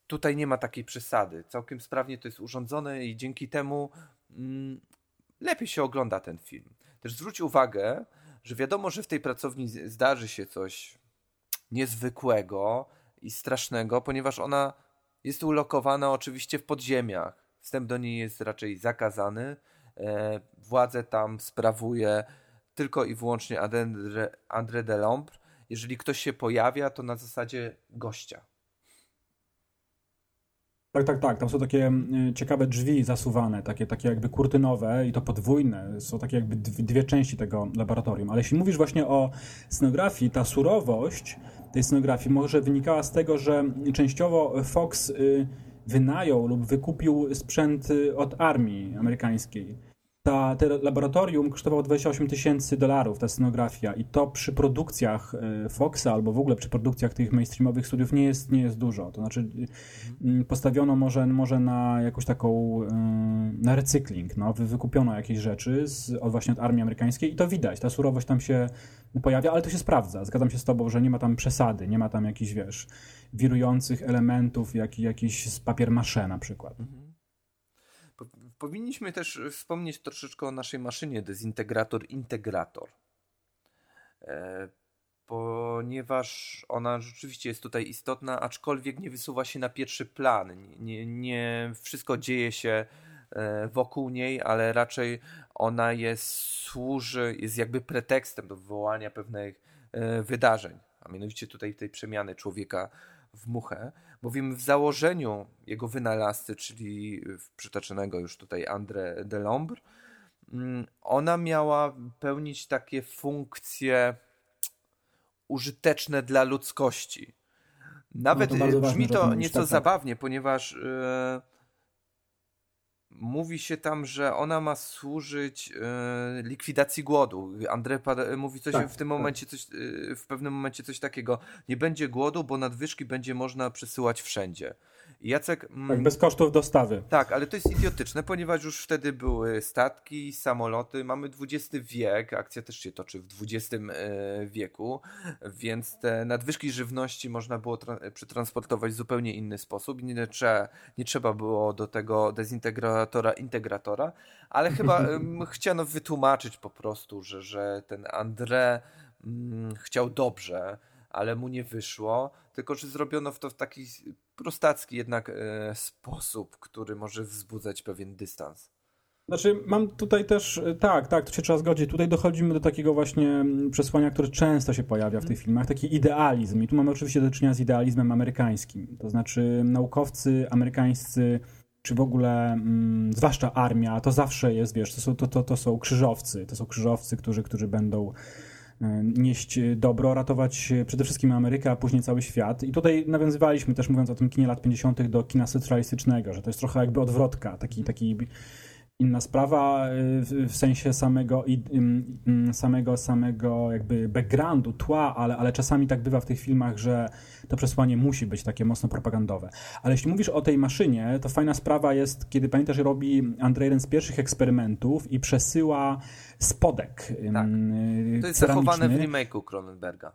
Tutaj nie ma takiej przesady. Całkiem sprawnie to jest urządzone i dzięki temu mm, lepiej się ogląda ten film. Też zwróć uwagę, że wiadomo, że w tej pracowni zdarzy się coś niezwykłego i strasznego, ponieważ ona jest ulokowana oczywiście w podziemiach. Wstęp do niej jest raczej zakazany. E, władzę tam sprawuje tylko i wyłącznie André, André de Lombre. Jeżeli ktoś się pojawia, to na zasadzie gościa. Tak, tak, tak. Tam są takie y, ciekawe drzwi zasuwane, takie, takie jakby kurtynowe i to podwójne. Są takie jakby dwie, dwie części tego laboratorium. Ale jeśli mówisz właśnie o scenografii, ta surowość tej scenografii może wynikała z tego, że częściowo Fox y, wynajął lub wykupił sprzęt y, od armii amerykańskiej. Ta, te laboratorium kosztowało 28 tysięcy dolarów, ta scenografia i to przy produkcjach y, Foxa albo w ogóle przy produkcjach tych mainstreamowych studiów nie jest, nie jest dużo. To znaczy y, postawiono może, może na jakąś taką, y, na recykling, no, Wy- wykupiono jakieś rzeczy z, od właśnie od armii amerykańskiej i to widać, ta surowość tam się pojawia, ale to się sprawdza. Zgadzam się z tobą, że nie ma tam przesady, nie ma tam jakichś, wiesz, wirujących elementów, jak, jakiś z papier maché na przykład. Po- Powinniśmy też wspomnieć troszeczkę o naszej maszynie dezintegrator-integrator. E, ponieważ ona rzeczywiście jest tutaj istotna, aczkolwiek nie wysuwa się na pierwszy plan. Nie, nie, nie wszystko dzieje się e, wokół niej, ale raczej ona jest, służy, jest jakby pretekstem do wywołania pewnych e, wydarzeń, a mianowicie tutaj tej przemiany człowieka w muchę, bowiem w założeniu jego wynalazcy, czyli przytoczonego już tutaj André Delombre, mm, ona miała pełnić takie funkcje użyteczne dla ludzkości. Nawet No to brzmi to nieco tak, tak. zabawnie, ponieważ e, mówi się tam, że ona ma służyć e, likwidacji głodu. Pada- mówi coś Tak, w tym tak. momencie, coś, e, w pewnym momencie coś takiego. Nie będzie głodu, bo nadwyżki będzie można przesyłać wszędzie. Jacek. mm, Tak, bez kosztów dostawy. tak, ale to jest idiotyczne, ponieważ już wtedy były statki, samoloty, mamy XX wiek, akcja też się toczy w XX e, wieku, więc te nadwyżki żywności można było tra- przetransportować w zupełnie inny sposób. Nie, trzeba, nie trzeba było do tego dezintegratora, integratora, ale chyba *laughs* chciano wytłumaczyć po prostu, że, że ten André mm, chciał dobrze, ale mu nie wyszło, tylko że zrobiono w to w taki prostacki jednak e, sposób, który może wzbudzać pewien dystans. Znaczy, mam tutaj też, e, tak, tak, tu się trzeba zgodzić. Tutaj dochodzimy do takiego właśnie mm, przesłania, które często się pojawia w tych filmach, taki idealizm. I tu mamy oczywiście do czynienia z idealizmem amerykańskim. To znaczy, naukowcy amerykańscy, czy w ogóle, mm, zwłaszcza armia, to zawsze jest, wiesz, to są, to, to, to są krzyżowcy. To są krzyżowcy, którzy, którzy będą nieść dobro, ratować przede wszystkim Amerykę, a później cały świat. I tutaj nawiązywaliśmy też, mówiąc o tym kinie lat 50., do kina socjalistycznego, że to jest trochę jakby odwrotka, taki, taki inna sprawa y, w, sensie samego, i- ym, ym, samego, samego jakby backgroundu, tła, ale, ale czasami tak bywa w tych filmach, że to przesłanie musi być takie mocno propagandowe. Ale jeśli mówisz o tej maszynie, to fajna sprawa jest, kiedy pamiętasz, robi Andrzej jeden z pierwszych eksperymentów i przesyła spodek. Tak. y, To jest zachowane w remake'u Cronenberga.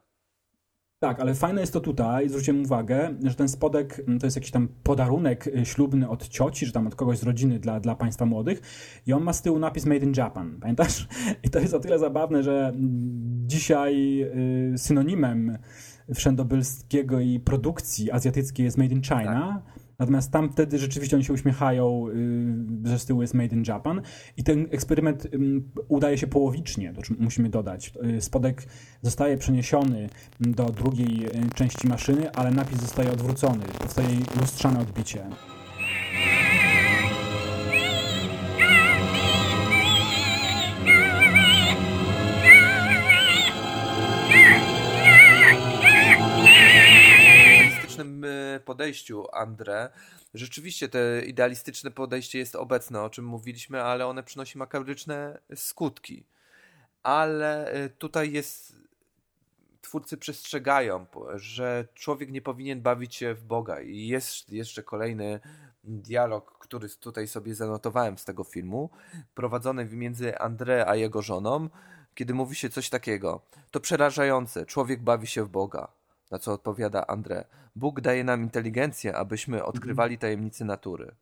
Tak, ale fajne jest to tutaj, zwróciłem uwagę, że ten spodek mm, to jest jakiś tam podarunek y, ślubny od cioci, czy tam od kogoś z rodziny dla, dla państwa młodych i on ma z tyłu napis Made in Japan, *laughs* pamiętasz? I to jest o tyle zabawne, że dzisiaj y, synonimem wszędobylskiego i produkcji azjatyckiej jest Made in China, Natomiast tam wtedy rzeczywiście oni się uśmiechają, y, że z tyłu jest Made in Japan. I ten eksperyment ym, udaje się połowicznie, to musimy dodać. Y, Spodek zostaje przeniesiony do drugiej y, części maszyny, ale napis zostaje odwrócony. Powstaje lustrzane odbicie. Idealistycznym e, podejściu André. Rzeczywiście te idealistyczne podejście jest obecne, o czym mówiliśmy, ale one przynosi makabryczne skutki. Ale e, tutaj jest twórcy przestrzegają, że człowiek nie powinien bawić się w Boga. I jest jeszcze kolejny dialog, który tutaj sobie zanotowałem z tego filmu, prowadzony między André a jego żoną, kiedy mówi się coś takiego. To przerażające, człowiek bawi się w Boga. Na co odpowiada André. Bóg daje nam inteligencję, abyśmy odkrywali tajemnice natury.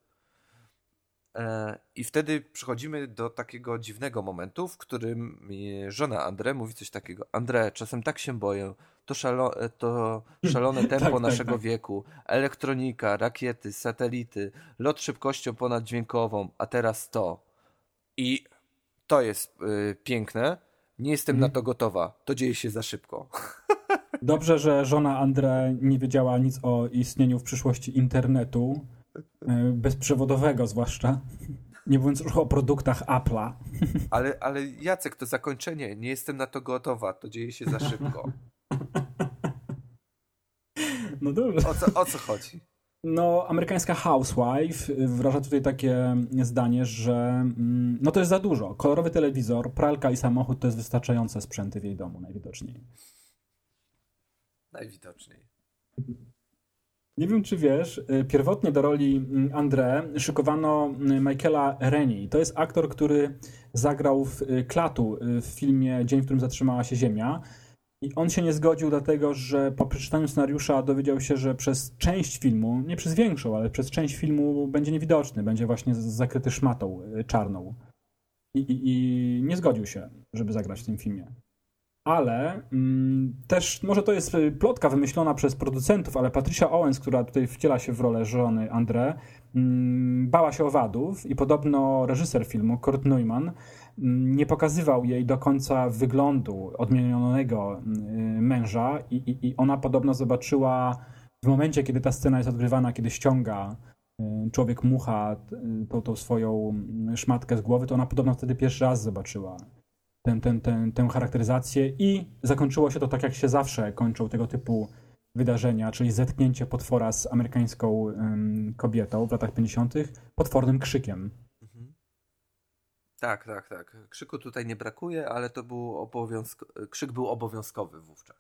E, I wtedy przechodzimy do takiego dziwnego momentu, w którym e, żona André mówi coś takiego. André, czasem tak się boję. To, szalo, e, to szalone *laughs* tempo Tak, tak, naszego tak. wieku. Elektronika, rakiety, satelity, lot szybkością ponaddźwiękową, a teraz to. I to jest e, piękne. Nie jestem Mhm. na to gotowa. To dzieje się za szybko. *laughs* Dobrze, że żona André nie wiedziała nic o istnieniu w przyszłości internetu, y, bezprzewodowego zwłaszcza. Nie mówiąc już o produktach Apple'a. *laughs* Ale, ale Jacek, to zakończenie. Nie jestem na to gotowa. To dzieje się za szybko. No dobrze. O co, o co chodzi? No, amerykańska housewife wyraża tutaj takie zdanie, że mm, no to jest za dużo. Kolorowy telewizor, pralka i samochód to jest wystarczające sprzęty w jej domu najwidoczniej. Najwidoczniej. Nie wiem, czy wiesz, y, pierwotnie do roli mm, André szykowano y, Michaela Rennie. To jest aktor, który zagrał w y, Klatu y, w filmie Dzień, w którym zatrzymała się Ziemia. I on się nie zgodził, dlatego że po przeczytaniu scenariusza dowiedział się, że przez część filmu, nie przez większą, ale przez część filmu będzie niewidoczny, będzie właśnie zakryty szmatą czarną. I, i, I nie zgodził się, żeby zagrać w tym filmie. Ale mm, też może to jest y, plotka wymyślona przez producentów, ale Patricia Owens, która tutaj wciela się w rolę żony André, mm, bała się owadów i podobno reżyser filmu, Kurt Neumann, mm, nie pokazywał jej do końca wyglądu odmienionego y, męża i, i, i ona podobno zobaczyła w momencie, kiedy ta scena jest odgrywana, kiedy ściąga y, człowiek mucha tą, tą swoją mm, szmatkę z głowy, to ona podobno wtedy pierwszy raz zobaczyła ten, ten, ten, tę charakteryzację i zakończyło się to tak, jak się zawsze kończą tego typu wydarzenia, czyli zetknięcie potwora z amerykańską kobietą w latach 50. potwornym krzykiem. Tak, tak, tak. Krzyku tutaj nie brakuje, ale to był obowiązk... krzyk był obowiązkowy wówczas.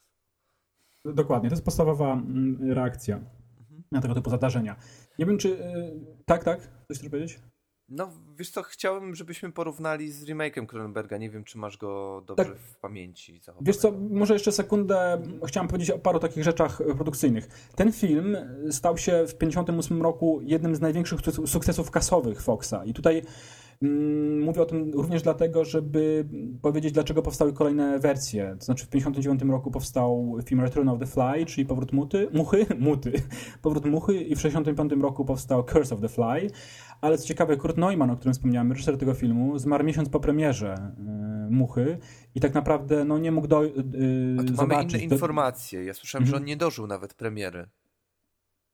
Dokładnie, to jest podstawowa mm, reakcja na tego typu zdarzenia. Nie wiem, czy... y, Tak, tak? Coś chcesz powiedzieć? No, wiesz co, chciałem, żebyśmy porównali z remake'em Cronenberga. Nie wiem, czy masz go dobrze Tak. w pamięci zachowanego. Wiesz co, może jeszcze sekundę chciałem powiedzieć o paru takich rzeczach e, produkcyjnych. Ten film stał się w 1958 roku jednym z największych suk- sukcesów kasowych Foxa i tutaj mówię o tym również dlatego, żeby powiedzieć, dlaczego powstały kolejne wersje. To znaczy w 1959 roku powstał film Return of the Fly, czyli Powrót muty, muchy, *laughs* muty, Powrót muchy i w 1965 roku powstał Curse of the Fly, ale co ciekawe, Kurt Neumann, o którym wspomniałem, reżyser tego filmu, zmarł miesiąc po premierze e, Muchy i tak naprawdę no, nie mógł do, e, A tu mamy zobaczyć. inne Do- informacje. Ja słyszałem, że Mhm. on nie dożył nawet premiery.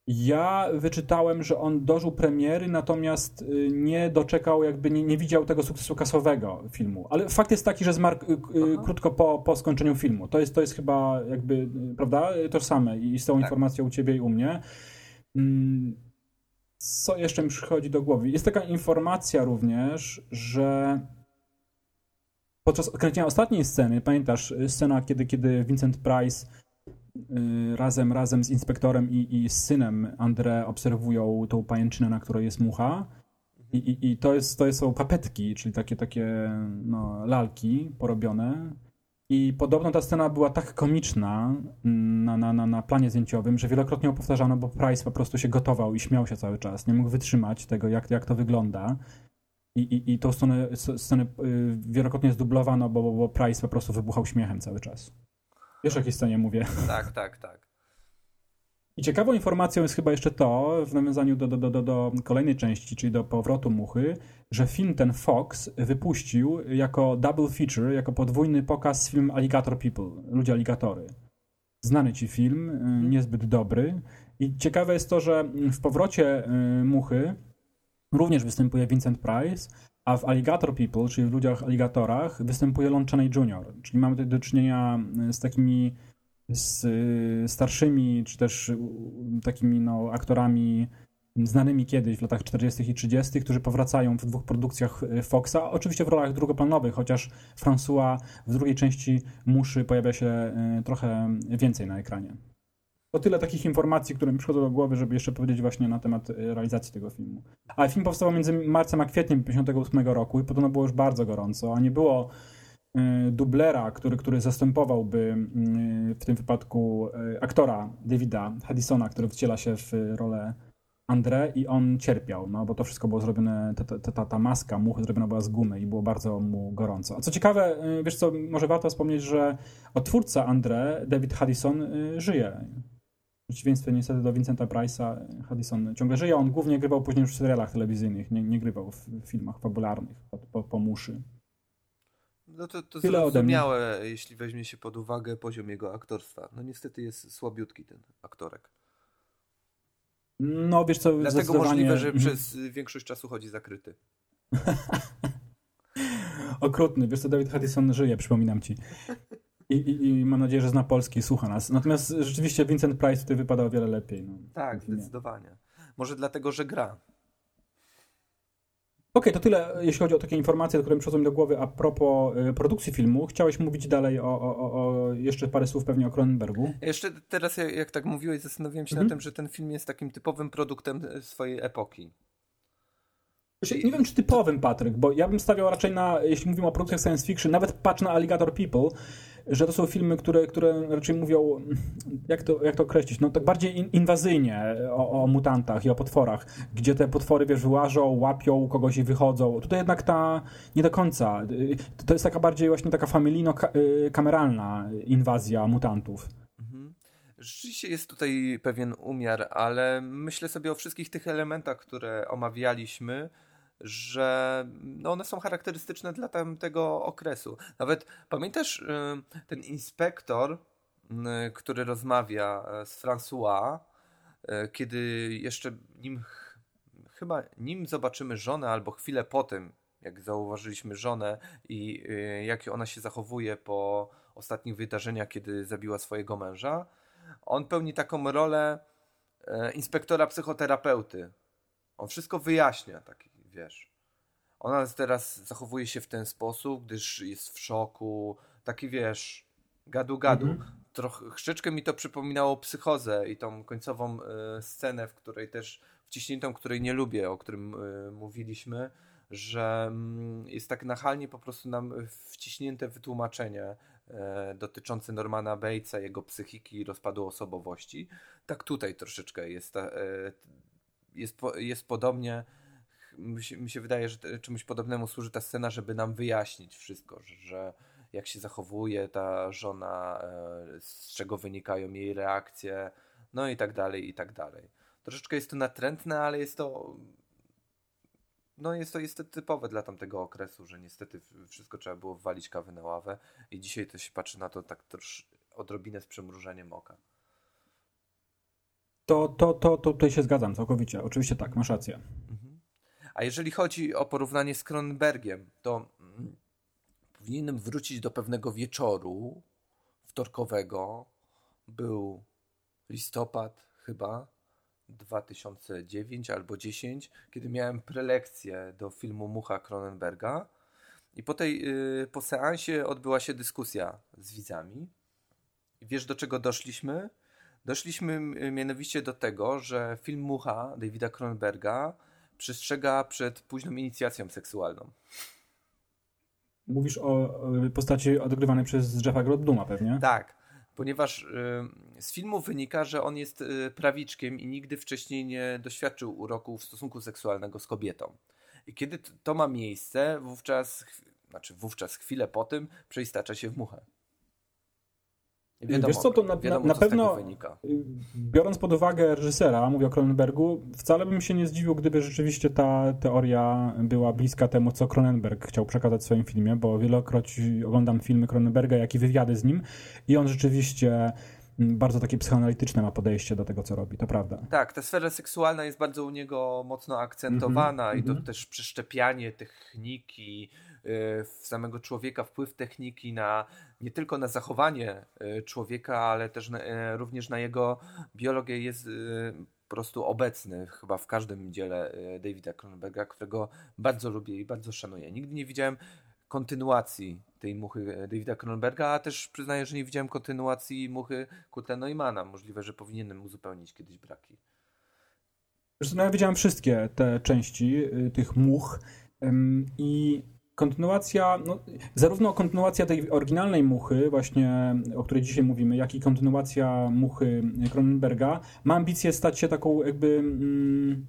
Ja wyczytałem, że on dożył premiery, natomiast y, nie doczekał, jakby nie, nie widział tego sukcesu kasowego filmu. Ale fakt jest taki, że zmarł y, y, krótko po, po skończeniu filmu. To jest, to jest chyba jakby, prawda, tożsame i z tą Tak. informacją u ciebie i u mnie. Mm, Co jeszcze mi przychodzi do głowy? Jest taka informacja również, że podczas kręcenia ostatniej sceny, pamiętasz, scena, kiedy, kiedy Vincent Price razem, razem z inspektorem i, i z synem André obserwują tą pajęczynę, na której jest mucha. I, i, i to, jest, to są papetki, czyli takie, takie no, lalki porobione. I podobno ta scena była tak komiczna mm, na, na, na, na planie zdjęciowym, że wielokrotnie ją powtarzano, bo Price po prostu się gotował i śmiał się cały czas. Nie mógł wytrzymać tego, jak, jak to wygląda. I, i, i tą scenę, scenę y, wielokrotnie zdublowano, bo, bo Price po prostu wybuchał śmiechem cały czas. Wiesz, o jakiej scenie mówię? Tak, tak, tak. I ciekawą informacją jest chyba jeszcze to, w nawiązaniu do, do, do, do, kolejnej części, czyli do powrotu muchy, że film ten Fox wypuścił jako double feature, jako podwójny pokaz film Alligator People, Ludzie Aligatory. Znany ci film, y, niezbyt dobry. I ciekawe jest to, że w powrocie y, muchy również występuje Vincent Price, a w Alligator People, czyli w Ludziach Aligatorach, występuje Lon Chaney Jr. Czyli mamy tutaj do czynienia y, z takimi z y, starszymi, czy też takimi no, aktorami znanymi kiedyś w latach 40. i 30., którzy powracają w dwóch produkcjach y, Foxa, oczywiście w rolach drugoplanowych, chociaż François w drugiej części Muszy pojawia się trochę więcej na ekranie. To tyle takich informacji, które mi przychodzą do głowy, żeby jeszcze powiedzieć właśnie na temat y, realizacji tego filmu. Ale film powstał między marcem a kwietniem 1958 roku i podobno było już bardzo gorąco, a nie było y, dublera, który, który zastępowałby w tym wypadku y, aktora Davida Haddisona, który wciela się w rolę André i on cierpiał, no bo to wszystko było zrobione, ta, ta, ta, maska muchy zrobiona była z gumy i było bardzo mu gorąco. A co ciekawe, wiesz co, może warto wspomnieć, że odtwórca André, David Haddison, żyje. W przeciwieństwie niestety do Vincenta Price'a, y, Haddison ciągle żyje. On głównie grywał później już w serialach telewizyjnych, nie, nie grywał w filmach fabularnych po, po, po muszy. No to, to Tyle zrozumiałe, jeśli weźmie się pod uwagę poziom jego aktorstwa. No niestety jest słabiutki ten aktorek. No wiesz co, Dlatego zdecydowanie... możliwe, że Mhm. przez większość czasu chodzi zakryty. *laughs* Okrutny, wiesz co, David Haddison żyje, przypominam ci. *laughs* I, i, I mam nadzieję, że zna polski i słucha nas. Natomiast rzeczywiście Vincent Price tutaj wypada o wiele lepiej. No, Tak, zdecydowanie. Może dlatego, że gra. Okej, to tyle, jeśli chodzi o takie informacje, które mi przychodzą mi do głowy a propos y, produkcji filmu. Chciałeś mówić dalej o, o, o, jeszcze parę słów pewnie o Cronenbergu. Jeszcze teraz, jak, tak mówiłeś, zastanawiałem się Mhm. nad tym, że ten film jest takim typowym produktem e, swojej epoki. Znaczy, Nie wiem, czy typowym, Patryk, bo ja bym stawiał raczej na, jeśli mówimy o produkcjach science fiction, nawet patrz na Alligator People, że to są filmy, które, które raczej mówią, jak to, jak to określić, no tak bardziej in, inwazyjnie o, o mutantach i o potworach, gdzie te potwory, wiesz, wyłażą, łapią kogoś i wychodzą. Tutaj jednak ta, nie do końca, to jest taka bardziej właśnie taka familijno-kameralna inwazja mutantów. Rzeczywiście jest tutaj pewien umiar, ale myślę sobie o wszystkich tych elementach, które omawialiśmy, że no one są charakterystyczne dla tamtego okresu. Nawet pamiętasz y, ten inspektor, y, który rozmawia e, z François, y, kiedy jeszcze nim chyba nim zobaczymy żonę albo chwilę po tym, jak zauważyliśmy żonę i jak ona się zachowuje po ostatnich wydarzeniach, kiedy zabiła swojego męża, on pełni taką rolę e, inspektora psychoterapeuty. On wszystko wyjaśnia, taki, wiesz. Ona teraz zachowuje się w ten sposób, gdyż jest w szoku, taki, wiesz, gadu-gadu. Mhm. Trochę, chrzeczkę mi to przypominało psychozę i tą końcową y, scenę, w której też, wciśniętą, której nie lubię, o którym y, mówiliśmy, że y, jest tak nachalnie po prostu nam wciśnięte wytłumaczenie E, dotyczący Normana Batesa, jego psychiki i rozpadu osobowości. Tak tutaj troszeczkę jest, jest, jest podobnie. Mi się, mi się wydaje, że czymś podobnemu służy ta scena, żeby nam wyjaśnić wszystko, że jak się zachowuje ta żona, e, z czego wynikają jej reakcje, no i tak dalej, i tak dalej. Troszeczkę jest to natrętne, ale jest to no jest to, jest to typowe dla tamtego okresu, że niestety wszystko trzeba było walić kawy na ławę i dzisiaj to się patrzy na to tak trosz, odrobinę z przymrużeniem oka. To, to, to, to tutaj się zgadzam całkowicie. Oczywiście tak, masz rację. Mhm. A jeżeli chodzi o porównanie z Kronenbergiem, to mm, powinienem wrócić do pewnego wieczoru wtorkowego. Był listopad chyba 2009 albo 10, kiedy miałem prelekcję do filmu Mucha Cronenberga. I po tej yy, po seansie odbyła się dyskusja z widzami. I wiesz do czego doszliśmy? Doszliśmy mianowicie do tego, że film Mucha Davida Cronenberga przestrzega przed późną inicjacją seksualną. Mówisz o postaci odgrywanej przez Jeffa Goldbluma pewnie? Tak ponieważ y, z filmu wynika, że on jest y, prawiczkiem i nigdy wcześniej nie doświadczył uroku w stosunku seksualnego z kobietą. I kiedy to ma miejsce, wówczas, znaczy wówczas chwilę po tym, przeistacza się w muchę. Wiadomo, Wiesz co, to na, wiadomo, na, na pewno, biorąc pod uwagę reżysera, mówię o Cronenbergu, wcale bym się nie zdziwił, gdyby rzeczywiście ta teoria była bliska temu, co Cronenberg chciał przekazać w swoim filmie, bo wielokroć oglądam filmy Cronenberga, jak i wywiady z nim i on rzeczywiście bardzo takie psychoanalityczne ma podejście do tego, co robi, to prawda. Tak, ta sfera seksualna jest bardzo u niego mocno akcentowana mm -hmm, i to mm -hmm. też przeszczepianie techniki y, w samego człowieka, wpływ techniki na nie tylko na zachowanie y, człowieka, ale też na, y, również na jego biologię jest po prostu obecny chyba w każdym dziele Davida Cronenberga, którego bardzo lubię i bardzo szanuję. Nigdy nie widziałem kontynuacji tej muchy Davida Cronenberga, a też przyznaję, że nie widziałem kontynuacji muchy Kurta Neumana. Możliwe, że powinienem uzupełnić kiedyś braki. no ja widziałem wszystkie te części y, tych much i kontynuacja, no, zarówno kontynuacja tej oryginalnej muchy, właśnie o której dzisiaj mówimy, jak i kontynuacja muchy Cronenberga ma ambicję stać się taką jakby mm,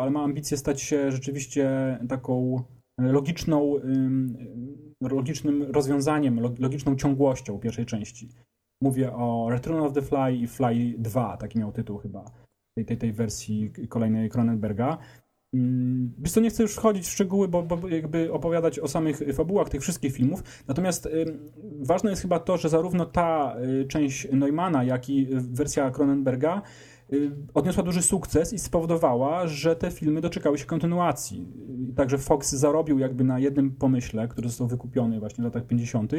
ale ma ambicję stać się rzeczywiście taką logiczną, logicznym rozwiązaniem, logiczną ciągłością pierwszej części. Mówię o Return of the Fly i Fly 2, taki miał tytuł chyba tej, tej, tej wersji kolejnej Cronenberga. Wiesz co, nie chcę już wchodzić w szczegóły, bo, bo, jakby opowiadać o samych fabułach tych wszystkich filmów. Natomiast y, ważne jest chyba to, że zarówno ta y, część Neumana, jak i wersja Cronenberga Y, odniosła duży sukces i spowodowała, że te filmy doczekały się kontynuacji. Także Fox zarobił jakby na jednym pomyśle, który został wykupiony właśnie w latach 50.,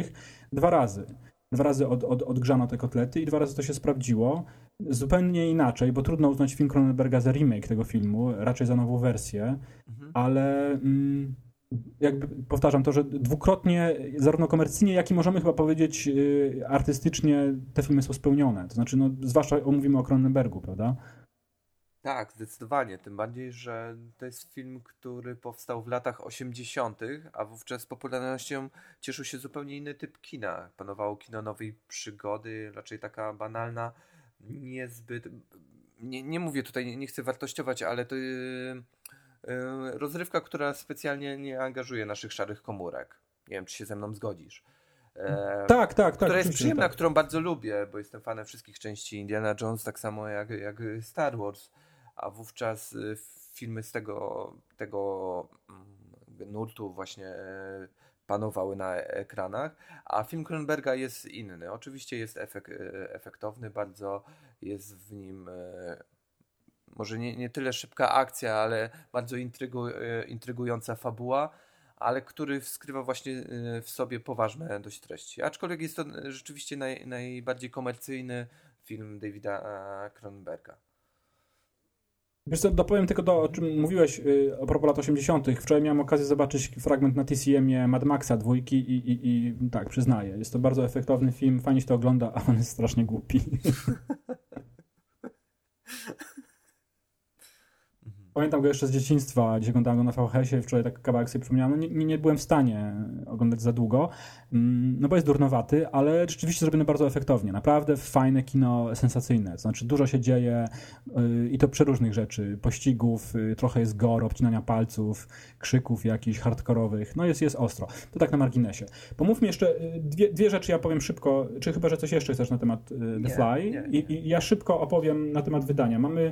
dwa razy. Dwa razy od, od, odgrzano te kotlety i dwa razy to się sprawdziło. Zupełnie inaczej, bo trudno uznać film Cronenberga za remake tego filmu, raczej za nową wersję, mhm. ale mm, jakby powtarzam to, że dwukrotnie, zarówno komercyjnie, jak i możemy chyba powiedzieć y, artystycznie, te filmy są spełnione. To znaczy, no, zwłaszcza mówimy o Cronenbergu, prawda? Tak, zdecydowanie. Tym bardziej, że to jest film, który powstał w latach 80., a wówczas popularnością cieszył się zupełnie inny typ kina. Panowało kino nowej przygody, raczej taka banalna, niezbyt. Nie, nie mówię tutaj, nie, chcę wartościować, ale to yy, yy, rozrywka, która specjalnie nie angażuje naszych szarych komórek. Nie wiem, czy się ze mną zgodzisz. E, Tak, tak, tak. która jest przyjemna, tak. którą bardzo lubię, bo jestem fanem wszystkich części Indiana Jones, tak samo jak, jak Star Wars, a wówczas y, filmy z tego, tego mm, nurtu właśnie e, panowały na ekranach, a film Cronenberga jest inny. Oczywiście jest e, efektowny bardzo, jest w nim e, może nie, nie tyle szybka akcja, ale bardzo intrygu, intrygująca fabuła, ale który skrywa właśnie w sobie poważne dość treści. Aczkolwiek jest to rzeczywiście naj, najbardziej komercyjny film Davida Cronenberga. Wiesz co, dopowiem tylko to, o czym mówiłeś y, a propos lat 80. Wczoraj miałem okazję zobaczyć fragment na TCM-ie Mad Maxa dwójki i, i, i tak, przyznaję, jest to bardzo efektowny film, fajnie się to ogląda, a on jest strasznie głupi. *laughs* Pamiętam go jeszcze z dzieciństwa, gdzie oglądałem go na VHS-ie, wczoraj tak kawałek sobie przypomniałem, no nie, nie, byłem w stanie oglądać za długo, mm, no bo jest durnowaty, ale rzeczywiście zrobiony bardzo efektownie, naprawdę fajne kino, sensacyjne, to znaczy dużo się dzieje yy, i to przeróżnych rzeczy, pościgów, yy, trochę jest gore, obcinania palców, krzyków jakichś hardkorowych, no jest, jest ostro. To tak na marginesie. Pomówmy jeszcze, yy, dwie, dwie rzeczy ja powiem szybko, czy chyba, że coś jeszcze chcesz na temat The Nie, Fly nie, nie. I, i ja szybko opowiem na temat wydania. Mamy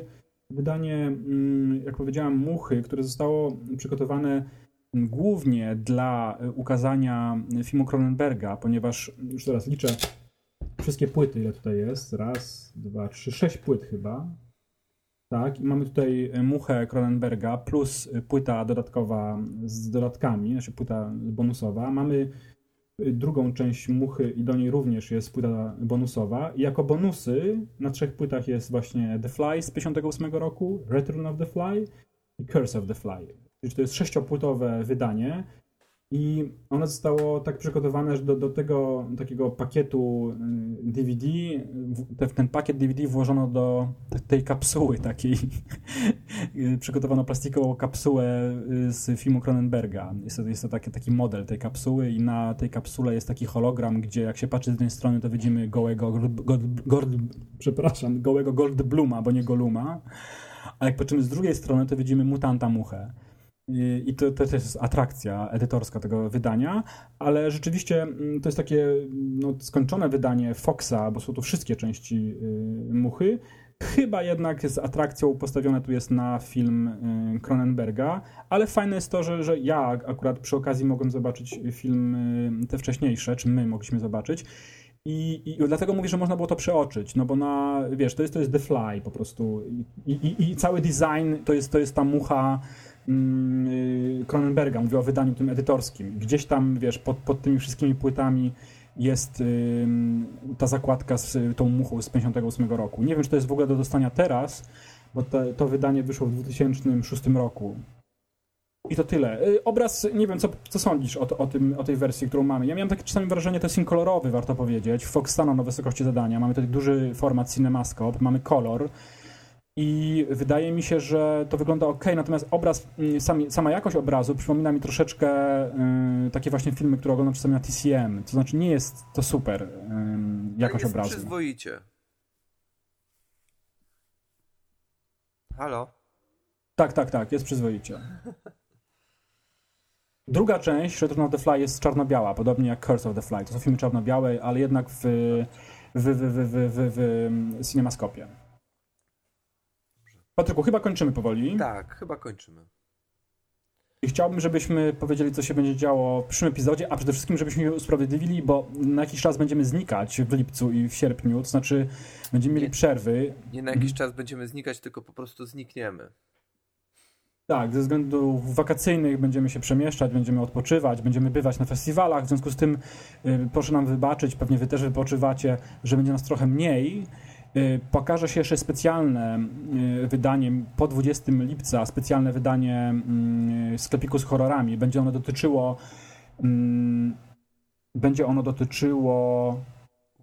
wydanie, mm, jak powiedziałem, Muchy, które zostało przygotowane mm, głównie dla y, ukazania filmu Cronenberga, ponieważ już teraz liczę wszystkie płyty, ile tutaj jest. Raz, dwa, trzy, sześć płyt chyba. Tak, i mamy tutaj y, muchę Cronenberga plus płyta dodatkowa z dodatkami, znaczy płyta bonusowa. Mamy drugą część muchy i do niej również jest płyta bonusowa. I jako bonusy na trzech płytach jest właśnie The Fly z 58 roku, Return of the Fly i Curse of the Fly. Czyli to jest sześciopłytowe wydanie i ono zostało tak przygotowane, że do, do tego takiego pakietu y, DVD, w, te, ten pakiet DVD włożono do te- tej kapsuły takiej, y, *laughs* przygotowano plastikową kapsułę y, z filmu Cronenberga. Jest to, jest to taki, taki model tej kapsuły i na tej kapsule jest taki hologram, gdzie jak się patrzy z jednej strony, to widzimy gołego, gold, gold, przepraszam, gołego Goldbluma, bo nie Goluma, a jak patrzymy z drugiej strony, to widzimy mutanta muchę. I to, to też jest atrakcja edytorska tego wydania, ale rzeczywiście mm, to jest takie no, skończone wydanie Foxa, bo są tu wszystkie części y, muchy. Chyba jednak z atrakcją postawione tu jest na film y, Cronenberga, ale fajne jest to, że, że ja akurat przy okazji mogłem zobaczyć film y, te wcześniejsze, czy my mogliśmy zobaczyć. I, I dlatego mówię, że można było to przeoczyć, no bo na, wiesz, to jest, to jest The Fly po prostu i, i, i cały design to jest, to jest ta mucha Cronenberga, mówię o wydaniu tym edytorskim. Gdzieś tam, wiesz, pod, pod tymi wszystkimi płytami jest ta zakładka z y, tą muchą z 58 roku. Nie wiem, czy to jest w ogóle do dostania teraz, bo te, to wydanie wyszło w 2006 roku. I to tyle. Y, Obraz, nie wiem, co, co sądzisz o, to, o, tym, o tej wersji, którą mamy. Ja miałem takie czasami wrażenie, to jest film kolorowy, warto powiedzieć. Fox stanął na wysokości zadania. Mamy tutaj duży format CinemaScope, mamy kolor. I wydaje mi się, że to wygląda ok, natomiast obraz, mm, sami, sama jakość obrazu przypomina mi troszeczkę y, takie właśnie filmy, które oglądam czasami na TCM. To znaczy nie jest to super y, jakość jest obrazu. przyzwoicie. Halo? Tak, tak, tak, jest przyzwoicie. Druga część, Return of the Fly, jest czarno-biała, podobnie jak Curse of the Fly. To są filmy czarno-białe, ale jednak w, w, w, w, w, w, w cinemaskopie. Patryku, chyba kończymy powoli. Tak, chyba kończymy. I chciałbym, żebyśmy powiedzieli, co się będzie działo w przyszłym epizodzie, a przede wszystkim, żebyśmy usprawiedliwili, bo na jakiś czas będziemy znikać w lipcu i w sierpniu, to znaczy będziemy mieli Nie. przerwy. Nie na jakiś czas będziemy znikać, tylko po prostu znikniemy. Tak, ze względów wakacyjnych będziemy się przemieszczać, będziemy odpoczywać, będziemy bywać na festiwalach, w związku z tym y, proszę nam wybaczyć, pewnie wy też wypoczywacie, że będzie nas trochę mniej. Y, Pokaże się jeszcze specjalne y, wydanie po 20 lipca, specjalne wydanie y, sklepiku z horrorami. Będzie ono dotyczyło mm, będzie ono dotyczyło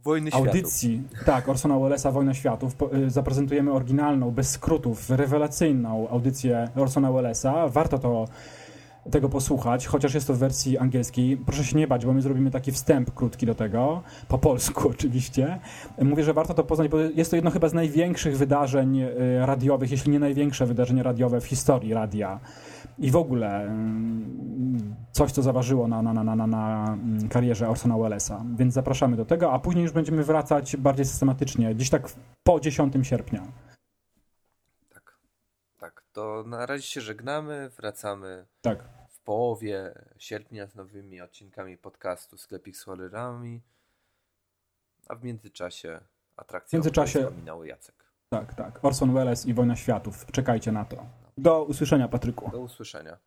Wojny Światów. audycji, tak, Orsona Wellesa Wojna Światów, y, zaprezentujemy oryginalną, bez skrótów, rewelacyjną audycję Orsona Wellesa. Warto to tego posłuchać, chociaż jest to w wersji angielskiej. Proszę się nie bać, bo my zrobimy taki wstęp krótki do tego, po polsku *laughs* oczywiście. Mówię, że warto to poznać, bo jest to jedno chyba z największych wydarzeń y, radiowych, jeśli nie największe wydarzenie radiowe w historii radia. I w ogóle mm, coś, co zaważyło na, na, na, na, na, na mm, karierze Orsona Wellesa. Więc zapraszamy do tego, a później już będziemy wracać bardziej systematycznie, gdzieś tak po 10 sierpnia. Tak. Tak, to na razie się żegnamy, wracamy Tak. Połowie sierpnia z nowymi odcinkami podcastu Sklepik z horrorami. A w międzyczasie atrakcje, W międzyczasie- wspominał Jacek. Tak, tak. Orson Welles i Wojna Światów. Czekajcie na to. Do usłyszenia, Patryku. Do usłyszenia.